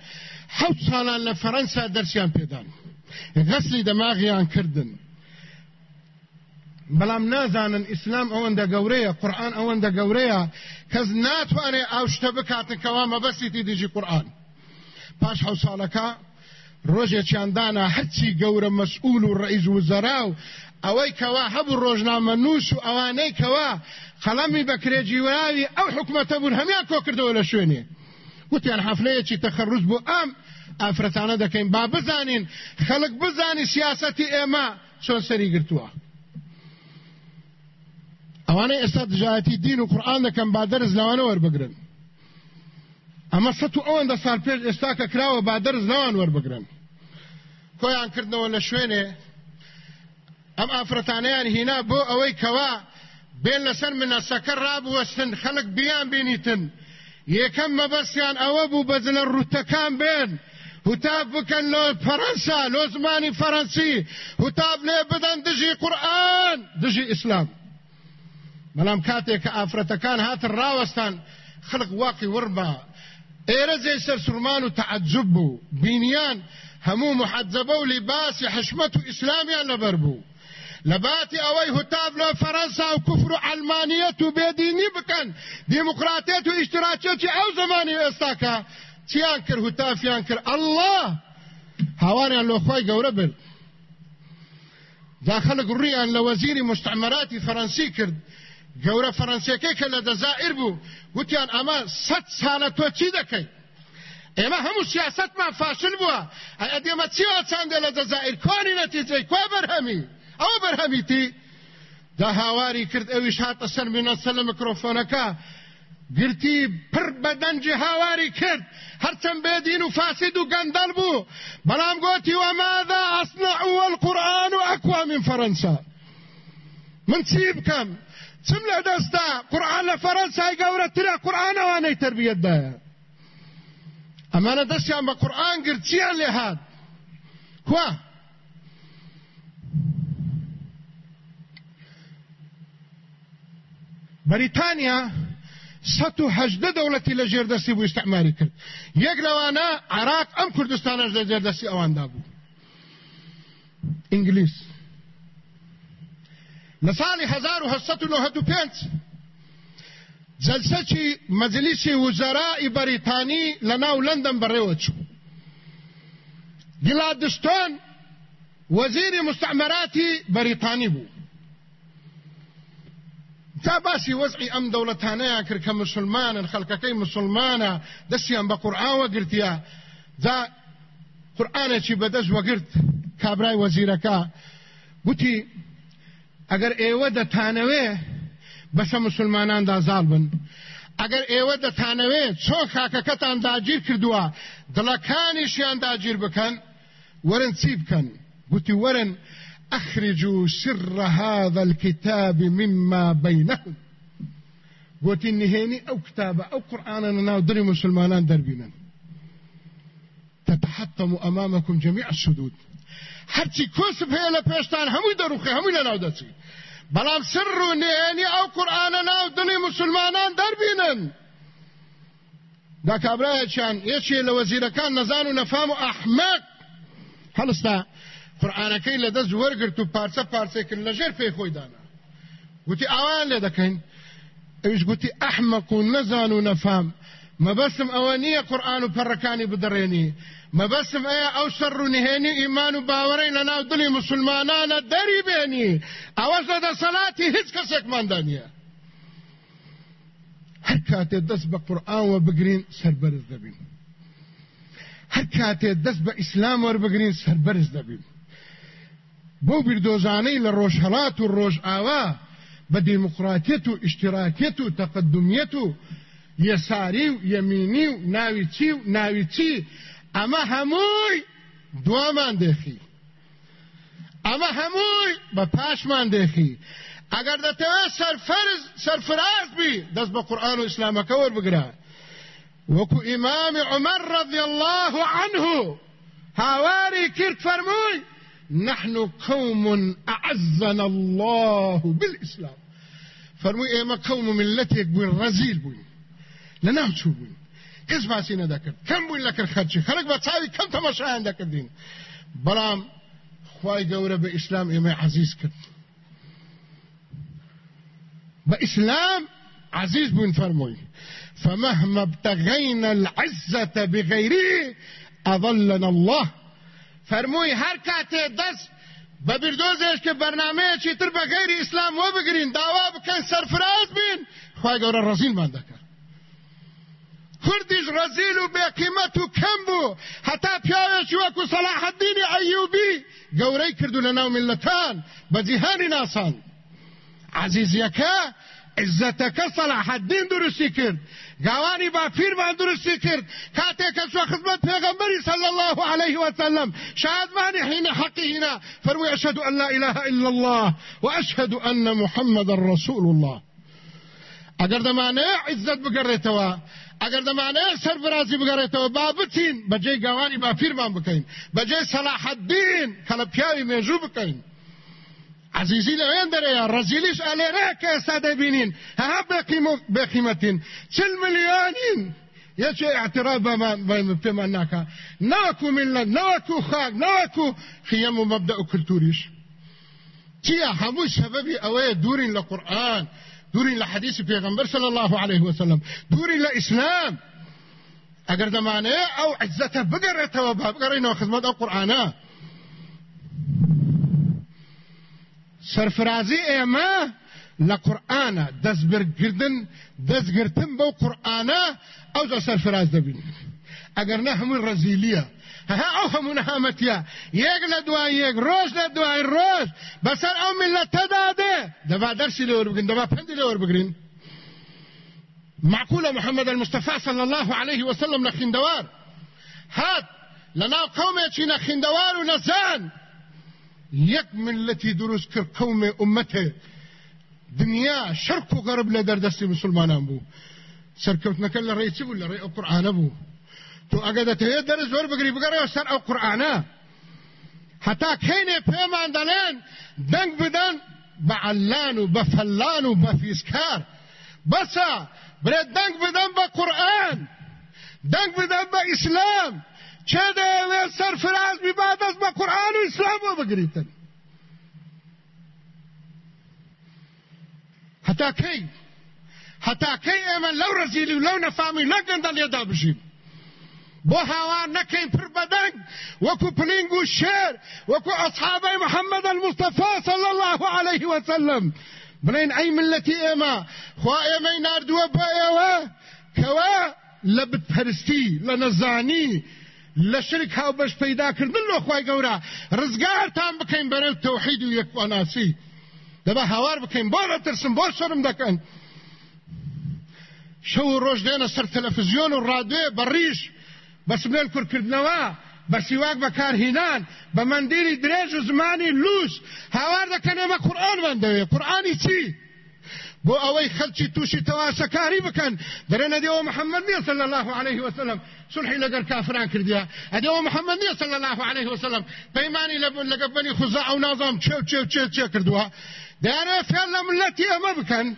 Speaker 1: حوت ساڵان لە فەەنسا دەرسیان پێدان. غەسلی دەماغیان کردن. بەڵام نازانن ئیسلام ئەوەندە گەورەیە قورآن ئەوەندە گەورەیە کەس ناتوانێت ئەو شتە بکاتنکەوا مەبەستی دیژی قورآن. پاش حو ساڵەکە ڕۆژێکیاندانا هەرچی گەورە مەسئول و ڕئیز وزەرا و ئەوەی کەوا هەبوو ڕۆژنامە نووس و ئەوانەی کەوا قەڵەمی بەکرێجیوراوی ئەو حکوومەتە بوون هەمیان کۆ کردەوە لە شوێنێ. وتیان حفلەیەکی تەخەڕوز بوو ئەم ئافرەتانە دەکەین. با بزانین خەڵک بزانی سیاسەتی ئێمە چۆن سەری گرتووە؟ ئەوانەی ئێستا دژایەتی دین و قورآن دەکەم با دەرز لەوانە وەربگرن. ئەمە سەت و ئەوەندە سال پێش ئێستا کە کراوە با دەرز لەوان وەربگرن. کۆیان کردنەوە لە شوێنێ؟ ئەم ئافرەتانیان هینا بۆ ئەوەی کەوا بێن لەسەر منەسەکە ڕابوەستن خەڵک بیان بینیتن یەکەم مەبەستیان ئەوە بوو بەزنە ڕوتەکان بێن هتاب بکەن لۆ فەەنسا لۆ زمانی فەەنسی هتاب لێ بدەن دژی قورآن دژی ئیسلام بەڵام کاتێک کە ئافرەتەکان هاتن ڕاوەستان خلق واقی وربا. ئێرە جێ سەر سوورمان و تعجب بوو بینیان هەموو محەجەبە و لیباسی حشمەت لباتی ئەوەی هتاب لە فەرەنسا و کوفر و ئەلمانیەت و بێدینی بکەن. دیموکراتێت و ئیشتراکێتی ئەو زمانی ئێستاکە؟ چیان کرد هتافیان کرد؟ الله هاوانیان لۆخوای گەورە بن. داخلك ڕیان لە وەزیری مستعمراتی فەرەنسی کرد گەورە فەرەنسیەکەی کە لە دەزائر بوو. وتیان ئەمە سەد ساڵە تۆ چی دەکەی؟ ئێمە هەموو سیاستمان فاشل بووە. ئەدێمە چیوە چندێ لە دەزائر؟ کۆنی نەتیجەی کوا بەرهەمی؟ ئەو بەرهەمیتی دا هاواری کرد ئەویش هاتە سەر منەسە لە میکرۆفۆنەکە گرتی پر بەدەنجی هاواری کرد. هەرچەند بێدین و فاسد و گەندەل بوو. بەڵام گوتی وەماذا ئەسنع والقورآن ئەکوا من فەرەنسا. من چی بکەم؟ چم لە دەستا قورآن لە فەرەنسای گەورەترە؟ قورآنەوانەی تربیەتدایە ئەمانە دەستیان بە قورآن گرچیان لێ هات. و هەژدە دەوڵەتی لە ژێردەستی بوو استعماری کرد یەک عراق ئەم کوردستانەش لە ژێردەستی ئەواندا بوو ئینگلیس لە ساڵی 1995 جلسەکی مەجلیسی وزەرائی بەریتانی لە ناو لەندەن بەڕێوە چوو گلادستۆن وەزیری مستعمراتی بەریتانی بوو تا باسی وەزعی ئەم دەوڵەتانەیە کرد کە مسلمانن خەڵکەکەی مسلمانە دەستیان بە قورآن وەگرتیە. جا قورآانێکی بەدەست وەگرت کابرای وەزیرەکە. گوتی ئەگەر ئێوە دەتانەوێ بەسە مسلمانان دازال بن. ئەگەر ئێوە دەتانەوێ چۆن خاکەکەتان داگیر کردووە؟ دڵەکانیشیان داگیر بکەن وەرن چی بکەن؟ گوتی وەرن أخرجوا سر هذا الكتاب مما بينهم گوتی نهێنی ئەو کتابە ئەو قورآانە ناو دڵی مسلمانان دەربینن تتحطم أمامكم جميع السدود هەرچی کۆسب هەیە لە پێشتان هەمووی دەڕوخی هەمووی لە ناو دەچی بەڵام سر و نێنی ئەو قورآانە ناو دڵی مسلمانان دەربینن دا کابراایەکیان یەکێ لە وەزیرەکان نەزان و نەفام و قورآانەکەی لە دەست وەرگرت و پارچە پارچێکرد لە ژێر پێی خۆی دانا گوتی ئاوان لێ دەکەین. ئەوش گوتی ئەحمەق و نەزان و نەفام. مەبەسم ئەوە نییە قورآن و پەڕەکانی بدەڕێنی مەبەسم ئەیە ئەو سەر و نهێنی ئیمان و باوەڕی لە ناو دڵی مسلمانانە دەری بێنی. ئەوەش لە دەسەڵاتی هیچ کەسێکماندا نییە. هەر کاتێ دەست بە قورآانوە بگرین سەربەرز دەبین. هەر کاتێ دەست بە ئیسلام بۆ بیردۆزانەی لە ڕۆژهڵات و ڕۆژ ئاوا بە دیموکراتێت و ئیشتراکێت و تەقدمیەت و یەساری و یەمینی و ناوی چی و ناوی چی ئەمە هەمووی دوامان دێخی. ئەمە هەمووی بە پاشمان دێخی. ئەگەر دەتەوێت سەرفەرز سەرفراز بی دەست بە قورآن و ئیسلامەکە وەربگرە. وەکو ئیمامی عمر رضی الله عنه هاواری کرد فەرمووی نحن قوم أعزنا الله بالإسلام. فرمووی ئێمە قوم ملتێک بووین ڕەزیل بووین لە ناوچوو بووین کەس باسی نەدەکرد کەم بووین لەکرد خەرچی خەڵک بە چاوی کەم تەمەشایان دەکردین بەڵام خوای گەورە بە ئیسلام ئێمە عزیز عزيز بن فرموي. فمهما ابتغينا العزة بغيره أظلنا الله. فرموي هر كاتي دس ببردوزش که برنامه چی تر بغیر اسلام و بگرین داوا بکن سرفراز بین. خواهی گوره رزیل بنده کرد کردیش رزیل و بقیمت و کم بو حتی پیاوش وکو صلاح الدین ایوبی گوره کردو لناو ملتان بجیهانی ناسان. عزیزیەکە عزتەکە سەلاحەدین درستی کرد. گاوانی بافیرمان درستی کرد. کاتێکە چوە خزمەت پێغەمبەری صلی الله عليه وسلم شادمانی حين حقی هنا فروي أشهد أن لا إله إلا الله وأشهد أن محمد رسول الله ئەگەر دەمانەیە عزت بگەڕێتەوە ئەگەر دەمانەیە سەربرازی بگەڕێتەوە با بچین بەجێ گاوانی بافیرمان بکەین بەجێ سەلاحەدین کە لە پیاوی مێژوو بکەین عزیزی لەوێن دەرەیە ڕەزیلیش ئەلێرە کە ئێستا دەبینین هەها بێقیمەتین چل ملیۆنین یەکێ اعتراف پێمان ناکە ناکو ملت ناکو خاک ناکو خیم و مەبدە و کلتوریش چیە هەموو سەبەبی ئەوەیە دوورین لە قورآن دوورین لە پێغەمبەر صلی الله عليه وسلم دوورین لە ئیسلام ئەگەر دەمانەیە ئەو عزەتە بگەڕێتەوە با بگەڕێنەوە خزمەت ئەو قورآانە سرفرازی ئێمە لە قورآانە دەستبرگردن دەستگرتن بەو قورآانە ئەو جا سەرفراز دەبین ئەگەر نە هەمووی ڕەزیلیە ها ئەو هەموو نەهامەتە یەک لە دوای یەک ڕۆژ لە دوای ڕۆژ بەسەر ئەو میلەتەدادێ دەبا دەرسی لێوە بگرن دەبا پندی لێوە بگرین. معقولة محمد المصطفى صلى الله عليه وسلم نخندوار هات لنا قومي نخندوار ونزان یەک ملەتی دروست کرد قومێ ئومەتێ دنیا شەرق و غەرب لە دەردەستی مسلمانان ڕێی چ بوو لە ڕێ ئەو قورآانە بوو تو ئەگە دەتەوێت دەرە زۆر بگری بگەڕەوە سەر ئەو قورآانە حتا کەینێ پێمان دەڵێن دەنگ بدەن بە عەلان و بە فەلان و بە فیسکار بەسە برێت چه دەیەوێ سەرفراز بی با دەست بە قورآن و ئیسلام بۆ بگریتن؟ هەتا کەی هەتا کەی ئێمە لەو ڕەزیلی و لەو نەفامی لە گەندە لێدا بژین بۆ هاوار نەکەین پر بەدەنگ وەکو پلنگ و شێر وەکو محەممەد المستەفا صلی الله عليه وسلم بڵێن ئەی ملەتی ئێمە خوا ئێمەی نردووە بە ئێوە کەوە لە بتپەرستی لە لە شرک هاو بەش پەیداکردن لە خی گەورە. ڕزگارتان بکەین بەرەو تەوحید و یەکواناسی. دەبا هاوار بکەین بۆ دەترسم بۆ شەرم دەکەن. شەو ڕۆژ دێنە سەر تەلەفزیۆن و ڕادێ بەڕیش بە سمێن کورکردنەوە بە سیواک بەکارهینان بە مندیری درێژ و زمانی لوس. هاوار دەکەن ئێمە قورآن دەوێ قورآانی چی؟ بۆ ئەوەی خەلکی تووشی تەواسەکاری بکەن. دەرێنە دێەوە محەممەد نیە صلی الله عليه وسلم. سلحی لەگەر کافران کردیا ئەدێەوە محەممەد نیە صلی الله عليه وسلم پەیمانی لەگە بنی خوزا ئەو نازام چێ چێ چێ چێ کردووە. دەیانێ فێر لە ملەتی ئەمە بکەن.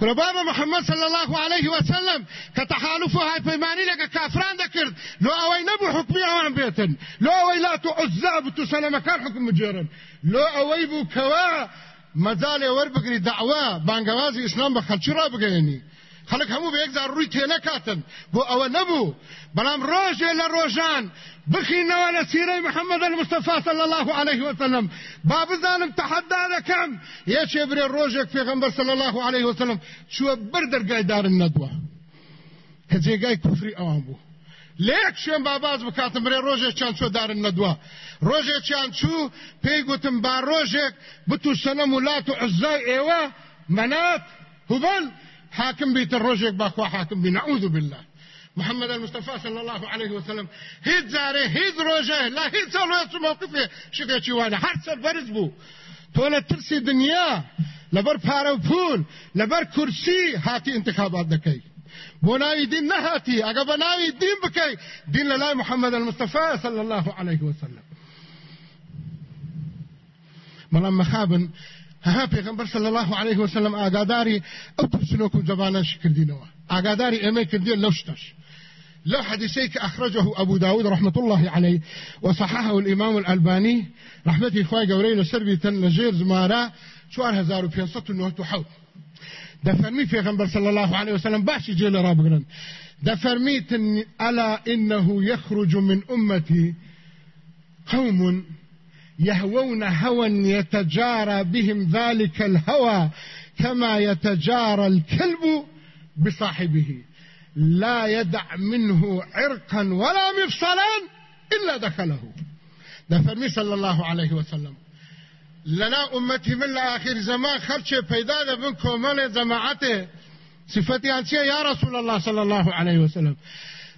Speaker 1: محمد صلى الله عليه وسلم كتحالف هاي فيماني لك كافران ذكر لو اوي نبو حكمي اوان بيتن لو اوي لا تعزى بتسلم كان حكم مجرم لو اوي بو كوا مەزالێ وەربگری داوا بانگەوازی ئیسلام بە خەلکی ڕابگەێنی. خەڵک هەموو بە یەکزار ڕووی تێنەکاتن بۆ ئەوە نەبوو. بەڵام ڕۆژێ لە ڕۆژان بخینەوە لە سیرەی محەممەد المستەفا صلی الله عليه وسلم. با بزانم تحدا دەکەم. یەکێ برێ ڕۆژێک پێغەمبەر صلی الله عليه وسلم چووە بەر دەرگای دارن نەدووە. کە جێگای کوفری ئەوان بوو. لێک شوێن باباز بکاتم برێ ڕۆژێک چیان چۆ دارن نەدووە ڕۆژێکیان چوو پێی گوتم با ڕۆژێک بتو سەنەم وڵات و عزای ئێوە منات هبل حاكم بيت الرجل باخوا حاكم بي نعوذ بالله. محمد المصطفى صلى الله عليه وسلم هيد زاري هيد روجه لا هيد سالو موقفه شكا چوانا هر سر برز بو تولى ترسي دنيا لەبەر پارە و پول لەبەر کورسی هاتی انتخابات دین نەهاتی ئەگە بە ناوی دین بکەی دین لە لای محەممەد المستەفا صلى الله عليه وسلم. بەڵام مەخابن ها پێغمبەر صلى الله عليه وسلم ئاگاداری ئەو پرسنۆک و جوانش کردینەوە ئاگاداری ئێمە کردێن لەو شتەش لو حديثيك أخرجه أبو داود رحمة الله عليه وصححه الإمام الألباني رحمة إخوة قورين سربي تنجير زمارة شوار هزار وفين سطو نوتو حوت دفرمي في غنبر صلى الله عليه وسلم باشي جيل رابقنا دفرميت ألا إنه يخرج من أمتي قوم يهوون هوى يتجارى بهم ذلك الهوى كما يتجارى الكلب بصاحبه. لا يدع منه عرقا ولا مفصلا إلا دخله. ده فرمي صلى الله عليه وسلم. لنا أمتي من آخر زمان خرچه پیدا ده بن کومل جماعته صفتي انسيه يا رسول الله صلى الله عليه وسلم.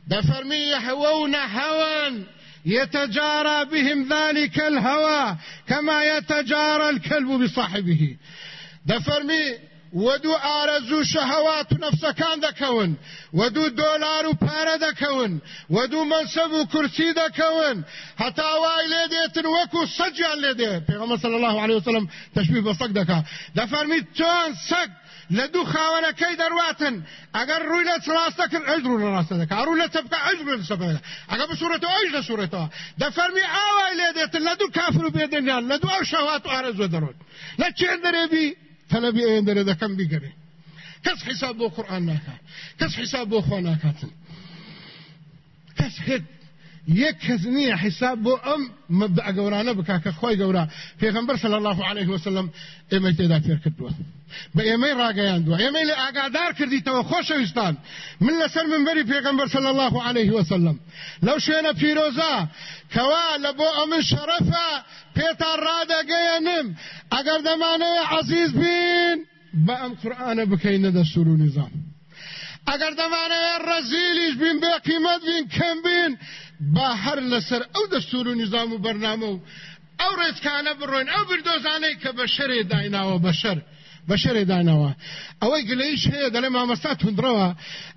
Speaker 1: ده فرمي يحوون هوى يتجارى بهم ذلك الهوى كما يتجارى الكلب بصاحبه. ده فرمي ودو ئارەزوو شەهەوات و نەفسەکان دەکەون ودو دۆلار و پارە دەکەون ودو منسەب و کورسی دەکەون هەتا وای وەکو سەجیان لێ دێ پێغەمبەر صلی الله عليه وسلم تشبیه بە سەگ دەکا دەفەرمی چۆن سەگ لە دوو خاوەنەکەی دەرواتن؟ ئەگەر ڕووی لە ڕاستە کرد ئەج ڕوو لە ڕاستە دەکا ڕوو لە چەپکە ئەج ڕوو لە چەپکە ئەگەر بسوورەتەوە ئەج لە سوورەتەوە دەفەرمی ئاوای لێ دێتن لە دوو کافر و بێدەنیان لە دوو ئەو شەوات و ئارەزوە دەڕۆن لە چێ دەرێبی طلبی ئێندەرە دەکەم بیگەڕێ کەس حیساب بۆ نییە حیساب بۆ ئەم مەبدە گەورانە بکا کە خۆی گەورە. پێغمبەر صلی الله عليه وسلم ئێمە تێدا فێر کردووە. بە ئێمەی ڕاگەیاندووە ئێمەی لە ئاگادار کردیتەوە خۆشەویستان من لەسەر منبەری پێغمبەر صلی الله عليه وسلم. لەو شوێنە پیرۆزە کەوا لە بۆ ئەمن شەرەفە پێتان ڕادەگەیەنم ئەگەر دەمانەیە عەزیز بین بە ئەم قورآانە بکەینە دەستور و نظام. ئەگەر دەمانەوە ڕەزیلیش بین بێ قیمەت بین کەم بین. با هەر لەسەر ئەو دەستور و نظام و بەرنامە و ئەو ڕێزکانە بڕۆین ئەو بردۆزانەی کە بە شەرێ دایناوە بەشەر بەشەرێ داینەوە ئەوەی گلەیش هەیە دەڵێ مامەستا تونندڕەوە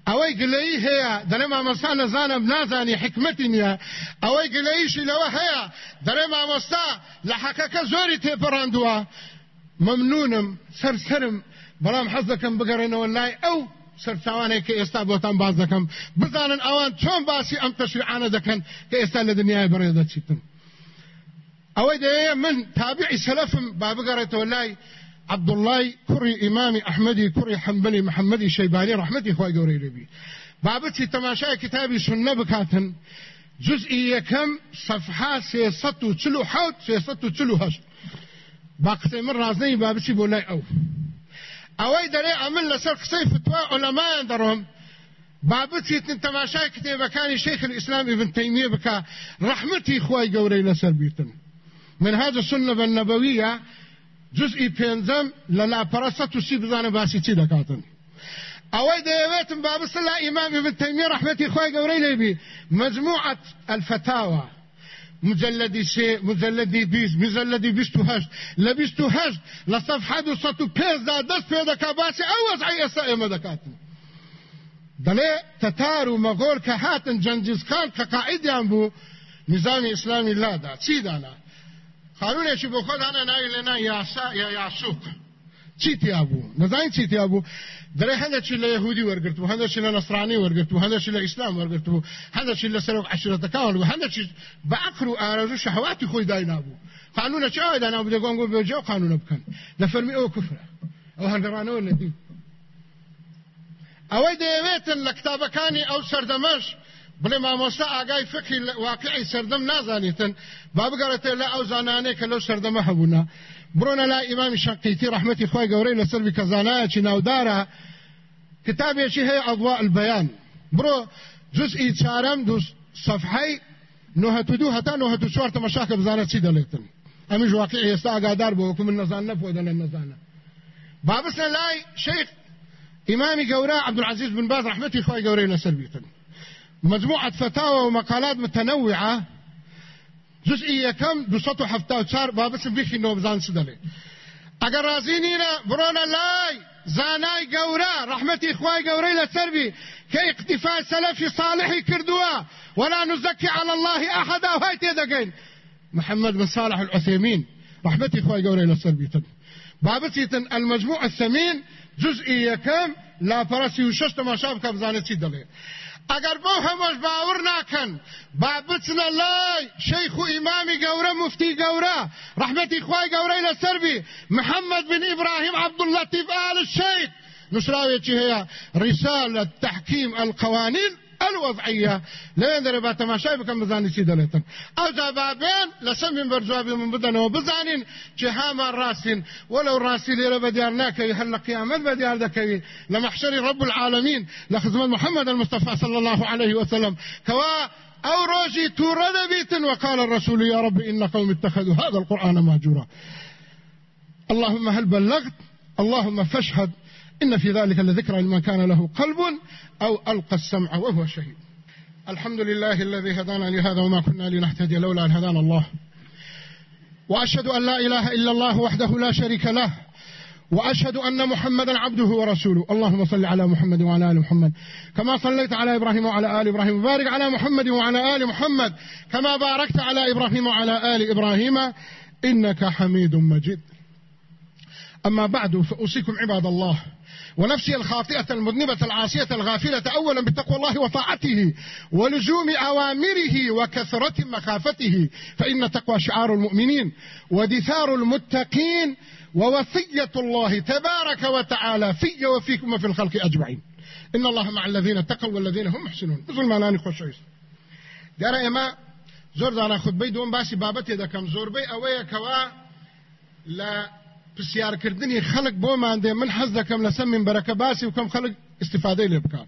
Speaker 1: ئەوەی گلەی هەیە دەڵێ مامەستا نەزانم نازانی حکمەتی نییە. ئەوەی گلەیشی لەوە هەیە دەڵێ مامۆستا لە حەکەکە زۆری تێپەڕاندووە. مەمنونم سەرسرم بەڵام حەز دەکەم بگەڕێنەوە لای ئەو شەرچوانێک کە ئێستا بۆتان باز دەکەم. بزانن ئەوان چۆن باسی ئەم تەشریعانە دەکەن کە ئێستا لە دنیای بەڕێدەچیتن ئەوەی دەیە من تابعی سەلەفم با بگەڕێتەوە لای عبدڵای کوڕی ئیمامی ئەحمەدی کوڕی حەمبلی محەممەدی شەیبانی ڕحمەتی خۆی گەورەی لەبی بابەتی تەماشای کتابی سنە بکاتن جزئی یەکەم صفحه 347 348 با قسەی من ڕازنەی بابەتی بۆ لای ئەو. أوي دري عمل لسر قصي فتوى علماء درهم. بابتي تماشای كتابكاني شيخ الإسلام ابن تيمية بكا. رحمتي خوي قوري لسر بيتن من هذا السنة النبوية جزئی پێنجەم لە لاپەرەسە و سی بزانە باسی چی دەکاتن ئەوەی دەیەوێتم بابس لا ابن تەیمیە ڕحمەتی خۆی گەورەی لێبی مجموعة الفتاوى. مجلدی سێ مجلدی بیست مجلدی بیست و هەشت لە بیست و هەشت لە سەفحەد و سەد و پێنجدا دەست پێ دەکا باسی ئەو وەزعی ئێستا ئێمە دەکاتن دەڵێ تەتار و مەغۆل کە هاتن جەنجزکان کە قاعدیان بوو نظامی ئیسلامی لادا چی دانا؟ خانونێکی بۆ خۆدانە ناوی لێنا یاسا یا چی تیابوو نەزانین چی تیابوو دەڵێ هەندێکی لە دري هندشي ليهودي ورقرتو هندشي لنصراني ورقرتو هندشي لإسلام ورقرتو هندشي لسرق عشرتك وهندشي بعقر وآرزو شهواتي خوي داينابو قانون چا دا نه بده ګونګو به جو قانون بکن د فرمی او کفر او هنګرانو نه دي اوې د ویتن لکتابکانی او سردمش بلې ما موسه اگای فقهي واقعي سردم نه ځانیتن باب ګرته له او ځانانه کله سردمه هبونه بڕۆنە لا ئیمامی شەقیتی ڕحمەتی خۆی گەورەی لەسەروی کە زانایەکی ناودارە کتابێکی هەیە ئەضواء البەیان بڕۆ جزئی چارەم دوو صفحەی نوهەت دو هەتا نوهەت چوار تەمەشاکە بزانە چی دەڵێتن ئەمیش واقع ئێستا ئاگادار بۆ وەکو من نەزان نەپۆ دەڵێن نەزانە بابسە لای شیخ ئیمامی گەورە عبدالعزیز بن باز ڕحمەتی خۆی گەورەی لەسەر بیتن مجموعة فتاوى ومقالات متنوعة جزئية دوسطو حفتا وشار بابس بيخي نوبزان سدلي ئەگەر رازی نینە بڕۆنە لای زانای گەورە ڕحمەتی خوای گەورەی لەسەربی کە اقتفاء سەلەفی صالحی کردووە ولا نزكي على الله أحدا وهاي تيدقين محمد بن صالح العثيمين رحمتي خوای گەورەی لەسەر بیتن. بابچیتن المجموع الثمين جزئي كم لا فرسي وشش تماشا بکە بزانێت چی دەڵێ. ئەگەر بۆ هەمۆش باور ناکەن با بچنە لای شەیخ و ئیمامی گەورە مفتی گەورە ڕحمەتی خوای گەورەی لەسەربی محەممەد بن ئیبراهیم عبداللطیف آل الشیخ نشراوێکی هەیە رسالة تحكيم القوانين الوضعية. لين دري با تماشای بکەم بزانی چی دەڵێتن ئەو بابێن لەسەر من بەرجوابی من بدەنەوە بزانین چ هامان ڕاستین وەلو ڕاستی لێرە بە دیار ناکەوی هەر لە قیامەت بە دیار لە رب العالمین لە محمد المصطفى صلى الله عليه وسلم كوا أو روجي تورد بيتن وقال الرسول يا رب إن قوم اتخذوا هذا القرآن مهجورا اللهم هل بلغت اللهم فاشهد. إن في ذلك لذكرى لمن كان له قلب أو ألقى السمع وهو شهيد. الحمد لله الذي هدانا لهذا وما كنا لنهتدي لولا أن هدانا الله. وأشهد أن لا إله إلا الله وحده لا شريك له. وأشهد أن محمدا عبده ورسوله. اللهم صل على محمد وعلى آل محمد. كما صليت على إبراهيم وعلى آل إبراهيم. وبارك على محمد وعلى آل محمد. كما باركت على إبراهيم وعلى آل إبراهيم. إنك حميد مجيد. أما بعد فأوصيكم عباد الله. ونفسي الخاطئة المذنبة العاصية الغافلة أولا بتقوى الله وطاعته ولزوم أوامره وكثرة مخافته فإن تقوى شعار المؤمنين ودثار المتقين ووصية الله تبارك وتعالى في وفيكم وفي الخلق أجمعين. إن الله مع الذين اتقوا والذين هم محسنون. ظلمانان خوشويس دارا إما زور دانا خطبي دون باسي بابتي دكم زور بي أويا كوا لا پرسیارکردنی خەڵک بۆمان دێ من حەز دەکەم لەسەر منبەرەکە باسی وکەم خەڵک استفادەی لێ بکات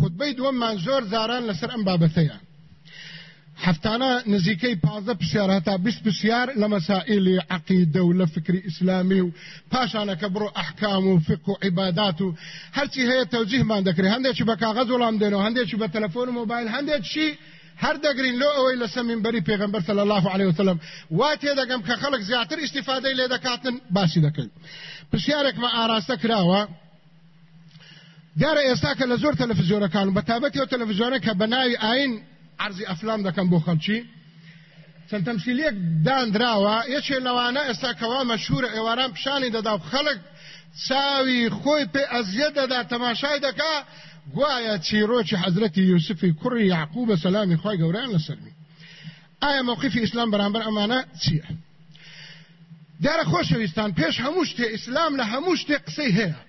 Speaker 1: خودبەی دووەممان زۆر زاران لەسەر ئەم بابەتەیە هەفتانە نزیکەی پازە پرسیار هەتا بیست پرسیار لە مەسائلی و لە فکری ئیسلامی و پاشانەکە بڕۆ ئەحکام و فک و عیبادات و هەرچی هەیە تەوجیهمان دەکرێت هەندێکی بە کاغەز وڵام دێنەوە هەندێکی بە تەلەفۆن و مۆبایل هەندێکشی هر دەگرین لۆ ئەوەی لە سەمینبەری پێغمبەر صلی الله عليه وسلم وا تێدەگەم کە خەڵک زیاتر استفادەی لێ دەکاتن باسی دەکەین. پرسیارێکمە ئاراستە کراوە دیارە ئێستا کە لە زۆر تەلەڤیزیۆنەکان بە تابەتی ئەو تەلەڤیزیۆنە کە بە ناوی ئاین عرضی ئەفلام دەکەم بۆ خەڵکی چەند تەمسیلەک دانراوە یەکێ لەوانە ئێستا کەوا مەشهورە ئێواران پیشانی دەدا خەڵک چاوی خۆی پێ ئەزیە دەدا تەماشای دەکا گوایە چیرۆکی حەزرەتی یوسفی کوڕی یعقوبە سەلامی خی گەوریان لەسەرمی. ئایا مووقفی ئیسلام بەرامبەر ئەمانە چییە؟ دیارە خۆشەویستان پێش هەموو شتێ ئیسلام لە هەموو شتێ قسەی هەیە.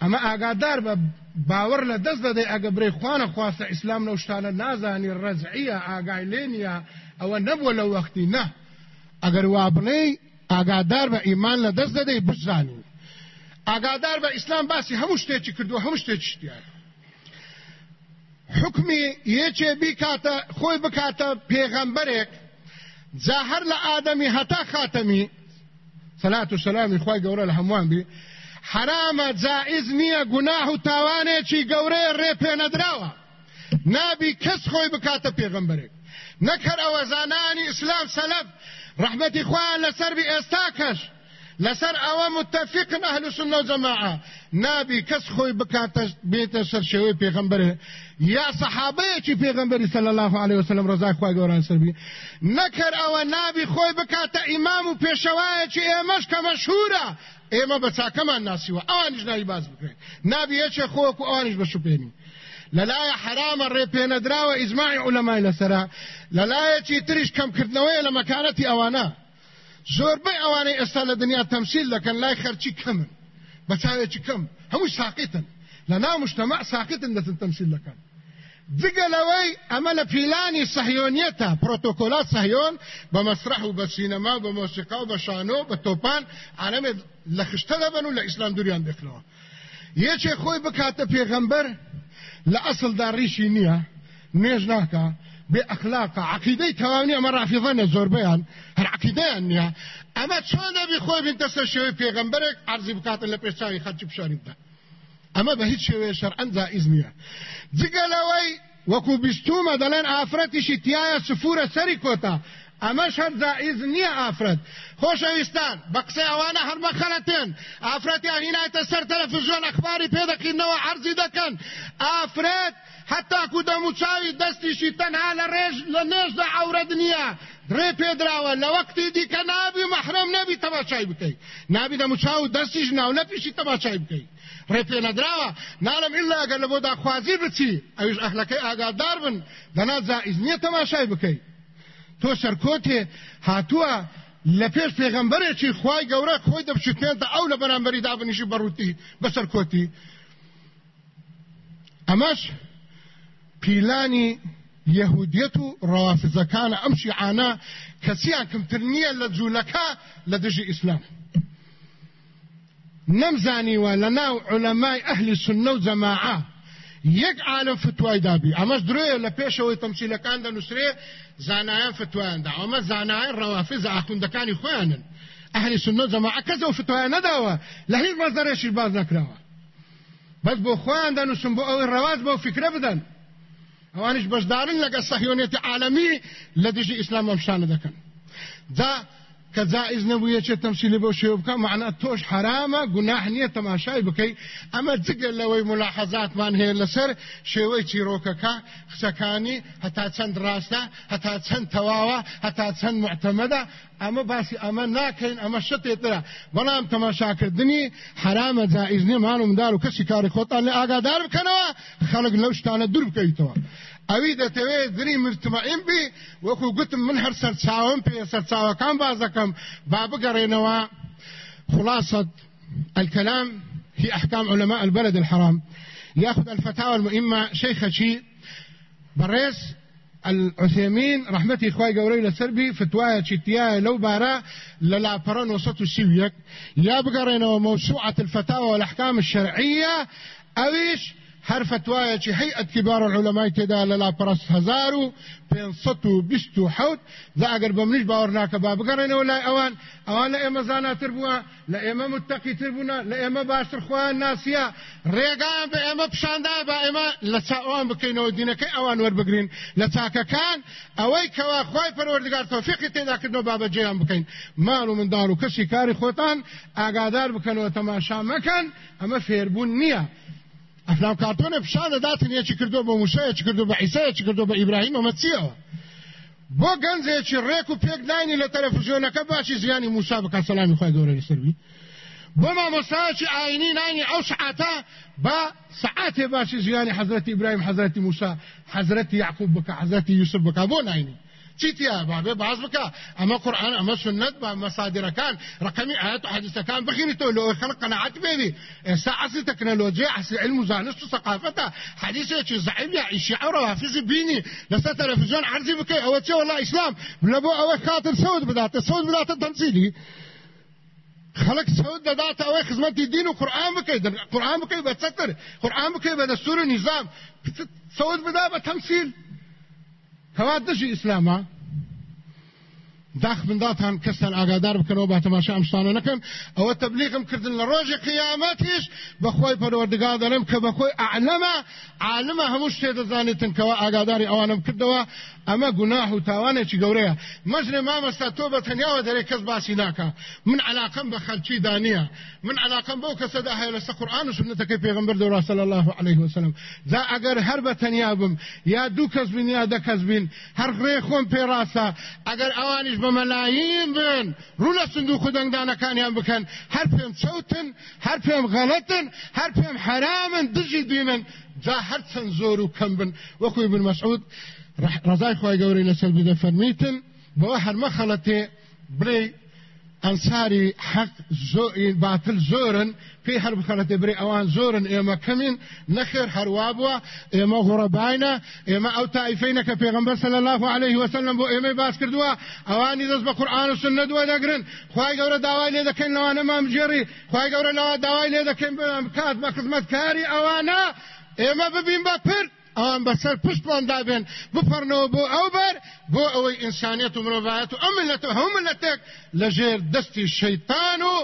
Speaker 1: ئەمە ئاگادار بە باوەڕ لە دەست دەدەی ئەگە برێ خوانە خواستە ئیسلام لەو شتانە نازانی ڕزعیە ئاگای لێنە ئەوە نەبووە لە وەختی نە. ئەگەر وا بڵێ ئاگادار بە ئیمان لە دەست دەدەی بزانین. ئاگادار بە ئیسلام باسی هەموو شتێکی کردو هەموو شتێکی شتیان. حکمی یەکێ بیکاتە خۆی بکاتە پێغەمبەرێک جا هەر لە ئادەمی هەتا خاتەمی سەلات و سەلامی خی گەورە لە هەمووان بی حرامە جائز نییە گوناه و تاوانێکی گەورەیە ڕێ پێنەدراوە نابی کەس خۆی بکاتە پێغەمبەرێک. نەکەر ئەوە زانانی ئیسلام سەلەف ڕحمەتی خوان لەسەربی ئێستا کەش. لسر أو متفق أهل سنه و جماعة نابی کس خوی بکاتە بێتە سەر شێوەی پێغمبەر یا صحابەیەکی پێغمبەری صلی الله عليه وسلم ڕزای خوای گەوران سەربی نەکەر ئەوە نابی خۆی بکاتە ئیمام و پێشەوایەکی ئێمەش کە مەشهورە ئێمە بە چاکەمان ناسیوە ئەوانیش ناوی باز بکەین نابی یەکێ خۆک و ئەوانیش بەشوپێنی لەلایە حرامە ڕێپێنەدراوە ئیزماعی عولەمای لەسەرا لەلایەکی تریش کەمکردنەوەی لە مەکانەتی ئەوانە زۆربەی ئەوانەی ئێستا لە دنیا تەمسیل دەکەن لای خەرچی کەمن بە چاوێکی کەم هەمووی ساقیتن. لە ناو مشتەمە ساقیتن دەتن تەمسیل دەکەن. جگەلەوەی ئەمە لە پیلانی سەحیۆنیەتە پرۆتۆکۆلات سەحیۆن بە مەسرح و بە سینەما بە مۆسیقا و بە شانۆ بە تۆپان عالەمێ لە خشتە دەبن و لە ئیسلام دوریان دەکەنەوە یەکێ خۆی بکاتە پێغەمبەر لە ئەسڵدا ڕیشی نییە نێژ ناکە. بأخلاق عقيدة. تواني أما رافضان زوربيان هر عقيدة أنها أما چون نبي خوي بنت سشوي پیغمبرك عرضي بكات اللي پیشاوي خرج بشاري ده أما به هیچ شوي شرعا جائز نيا جگلوي وكو بستوما دلن آفرتش تيايا سفورة سري كوتا. ئەمەش هەر جائز نییە ئافرەت خۆشەویستان بە قسەی ئەوانە هەرمە خەلەتێن ئافرەتی هینایتە سەر تەلەفزیۆن ئەخباری پێدەکردنەوە عەرزی دەکەن ئافرەت هەتاکو دەموچاوی دەستیشی تەنها لە ڕێژ لە نێژدا عورەت نییە درێ پێدراوە لە وەختی دیکە نابی مەحرم نەبی تەماشای بکەیت نابی دەموچاو دەستیش ناو لەپیشی تەماشای بکەیت ڕێ پێ نەدراوە نالم ئللا ئەگەر لە بۆ داخوازی بچی ئەوش ئەخلەکەی ئاگادار بن دەنا جائز نییە تەماشای بکەیت تۆ سەرکۆتێ هاتووە لە پێش پێغەمبەرێکی خوای گەورە خۆی دەبچێتێتە ئەو لە بەرامبەری دابنیشی بەڕووتی بەسەر کۆتی ئەمەش پیلانی یەهودیەت و ڕوافزەکانە ئەم شیعانە کەسیان کەمتر نییە لە جوولەکە لە دژی ئیسلام. نەمزانیوە لە ناو علەمای ئەهلی سنە یەک عالم فتوای دابی. ئەمەش درێە لە پێشەوەی تەمسیلەکان دەنووسرێ زانایان فتوایاندا ئەمە زانایان ڕەوافز ئاخوندەکانی خۆیانن ئەهلی سنە جەماعە کەس ئەو فتوایان نەداوە لە هیچ مەزەرێشی باز نەکراوە بەس بۆ خۆیان دەنووسم بۆ ئەوەی ڕەواز بۆ فکرە بدەن ئەوانش بەشدارن لەگە سەحیۆنێتی عالەمی لە دژی ئیسلام ئەمشانە دەکەن دا کە جائز نەبووە چێت تەمسیلی بۆ شێوە بکە معنا تۆش حرامە گوناح نییە تەماشای بکەی. ئەمە جگە لەوەی ملاحەزاتمان هەیە لەسەر شێوەی چیرۆکەکە قسەکانی هەتا چەند ڕاستە هەتا چەند تەواوە هەتا چەند معتەمەدا ئەمە باسی ئەمە ناکەین ئەمە شتێترە بەڵام تەماشاکردنی حرامە جائز نیە ماڵ مندار و کەسی کاری خۆتان لێ ئاگادار بکەنەوە خەڵک لەو شتانە دوور بکەیتەوە. ئەوی دەتەوێت دری مرتمەئیم بی گوتم من هەر سەرچاوم پێ سەرچاوەکان باز دەکەم با بگەڕێنەوە خلاصة الكلام في أحكام علماء البلد الحرام. يأخذ الفتاوى المهمة شيخ شي بريس العثيمين رحمتي إخوائي قوري لسربي فتوايا تشتيا لو بارا للا بران وسط السيويك. يا بقرين وموسوعة الفتاوى والأحكام الشرعية. أويش هر فتوایەکی هەیئەت کبار العلماء تێدا لە لاپەرست هزار و پێنسەد و بیست و حەوت دا ئەگەر بە منیش باوەڕ ناکە با بگەڕێنەوە لای ئەوان ئەوان لە ئێمە زاناتر بووە لە ئێمە متتەقیتر بوون لە ئێمە باشتر خۆیان ناسیە ڕێگان بە ئێمە پیشاندا با ئێمە لە چاوان بکەینەوە دینەکەی ئەوان وەربگرین لە چاکەکان ئەوەی کەوا خۆی پەروەردگار تۆفیقی تێداکردنەوە بابەجێیان بکەین ماڵ و منداڵ و کەسی کاری خۆتان ئاگادار بکەنەوە تەماشا مەکەن ئەمە فێربوون نییە افلام کارتۆنە پیشانە داتن یەکی کردو بە موشەیەکی کردو بە عیسایەکی کردو بە ئیبراهیم ئەمە چیەوە بۆ گەنجێکی ڕێک و پێک داینی لە تەلەڤیزیۆنەکە باشی زیانی موسا بکە. سەلامی خۆی گەورەی سەروی بۆ مامۆستاچی ئاینی نانی ئەو سعاتە بە سعاتێ باشی زیانی حەزرەتی ئیبراهیم حەزرەتی موسا حەزرەتی یعقوب بکە حەزرەتی یوسف بکە. بۆ ناینی. چیتیا بابێ باز بکە ئەمە قورآن ئەمە سنت بە مەسادرەکان ڕقمی ئاەت و حەدیثەکان بخینیتەوە لەوەی خەڵق قەنەعەت بێنی ئێستا عەسری تەکنەلۆجیا عەسری علم و زانست و سەقافەتە حەدیثێکی زەعیب یا ئیشیع و ڕەوافیزی بینی لەسەر تەلەڤیزیۆن عەرزی بکەی ئەوە چێ وەڵا ئیسلام لە بۆ ئەوە خاتر سەود بداتە سەود بداتە تەمسیلی خلق سعود دادات أوه خدمت دین و قرآن بکی قرآن بکی به ستر قرآن بکی به دستور نظام سعود بدا به کەوا دژی ئیسلامە داخ منداتان کەستان ئاگادار بکەنەوە با تەماشا ئەمشتانە نەکەن ئەوە تەبلیغم کردن لە ڕۆژی قیامەتیش بەخۆی پەروەردگار دەڵێم کە بەخۆی ئەعلەمە عالمە هەموو شتێ دەزانێتن کەەوە ئاگاداری ئەوانم کردەوە. ئەمە گوناه و تاوانێکی گەورەیە. مەژنێ مامەستا تۆ بە تەنیاوە دەرێ کەس باسی ناکە. من علاقم بە خەلکی دانیە. من علاقم بۆ کەسەدا هەیە لەسە قورآن و سنتەکەی پێغمبەر دەوڕا صلی الله عليه وسلم. جا ئەگەر هەر بە تەنیا بم یا دوو کەس بین یا دە کەس بین هەر ڕێ خۆم پێڕاستە ئەگەر ئەوانیش بە مەلایین بن. ڕوو لە سندوق و دەنگدانەکانیان بکەن هەر پێم چەوتن هەر پێم غەڵەتن هەر پێم حرامن دژی دینن جا هەر چەند زۆر و بن. وەکوی بن مەسعود ڕزای خۆی گەوری لەسەر بدە فەرمیتن بەوە خەڵەتێ بڵێ حەق باتل زۆرن پێی هەر بخەڵەتێ برێ ئەوان زۆرن ئێمە کەمین نەخێر هەروا بووە ئێمە غوڕەباینە ئێمە ئەو تائیفینە کە پێغمبەر صلی الله عليه وسلم بۆ ئێمە باس کردووە ئەوانی دەست بە قورآن و سنت دووە دەگرن خی گەورە داوای لێ دەکەن لەوانە مامژێری خی گەورە لەوە داوای لێ دەکەن کات بە خزمەت کاری ئەوانە ئێمە ببین پرد. ئەوان بەسەر پشتوان دابێن بپەرنەوە بۆ ئەو بەر بۆ ئەوەی ئینسانیت و مرۆڤایەت و ئەم ملەت و هەموو ملەتێک لە ژێر دەستی شەیتان و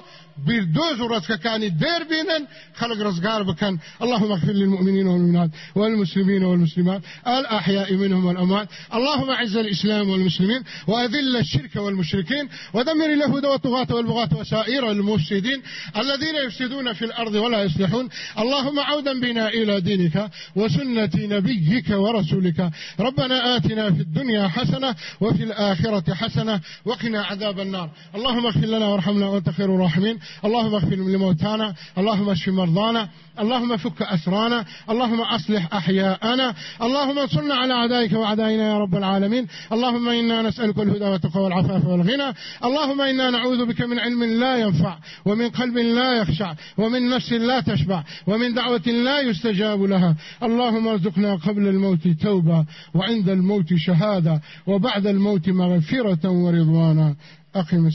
Speaker 1: بيردوز ورزق كان الدير بينا خلق رزقار بكان اللهم اغفر للمؤمنين والمؤمنات والمسلمين والمسلمات الأحياء منهم والأموات. اللهم اعز الإسلام والمسلمين وأذل الشرك والمشركين ودمر اليهود والطغاة والبغاة وسائر المفسدين الذين يفسدون في الأرض ولا يصلحون. اللهم عودا بنا إلى دينك وسنة نبيك ورسولك. ربنا آتنا في الدنيا حسنة وفي الآخرة حسنة وقنا عذاب النار. اللهم اغفر لنا وارحمنا وأنت خير الراحمين. اللهم اغفر لموتانا اللهم اشف مرضانا اللهم فك أسرانا اللهم أصلح أحياءنا اللهم انصرنا على أعدائك وأعدائنا يا رب العالمين اللهم إنا نسألك الهدى والتقى والعفاف والغنى اللهم إنا نعوذ بك من علم لا ينفع ومن قلب لا يخشع ومن نفس لا تشبع ومن دعوة لا يستجاب لها. اللهم ارزقنا قبل الموت توبة وعند الموت شهادة وبعد الموت مغفرة ورضوانا. أقم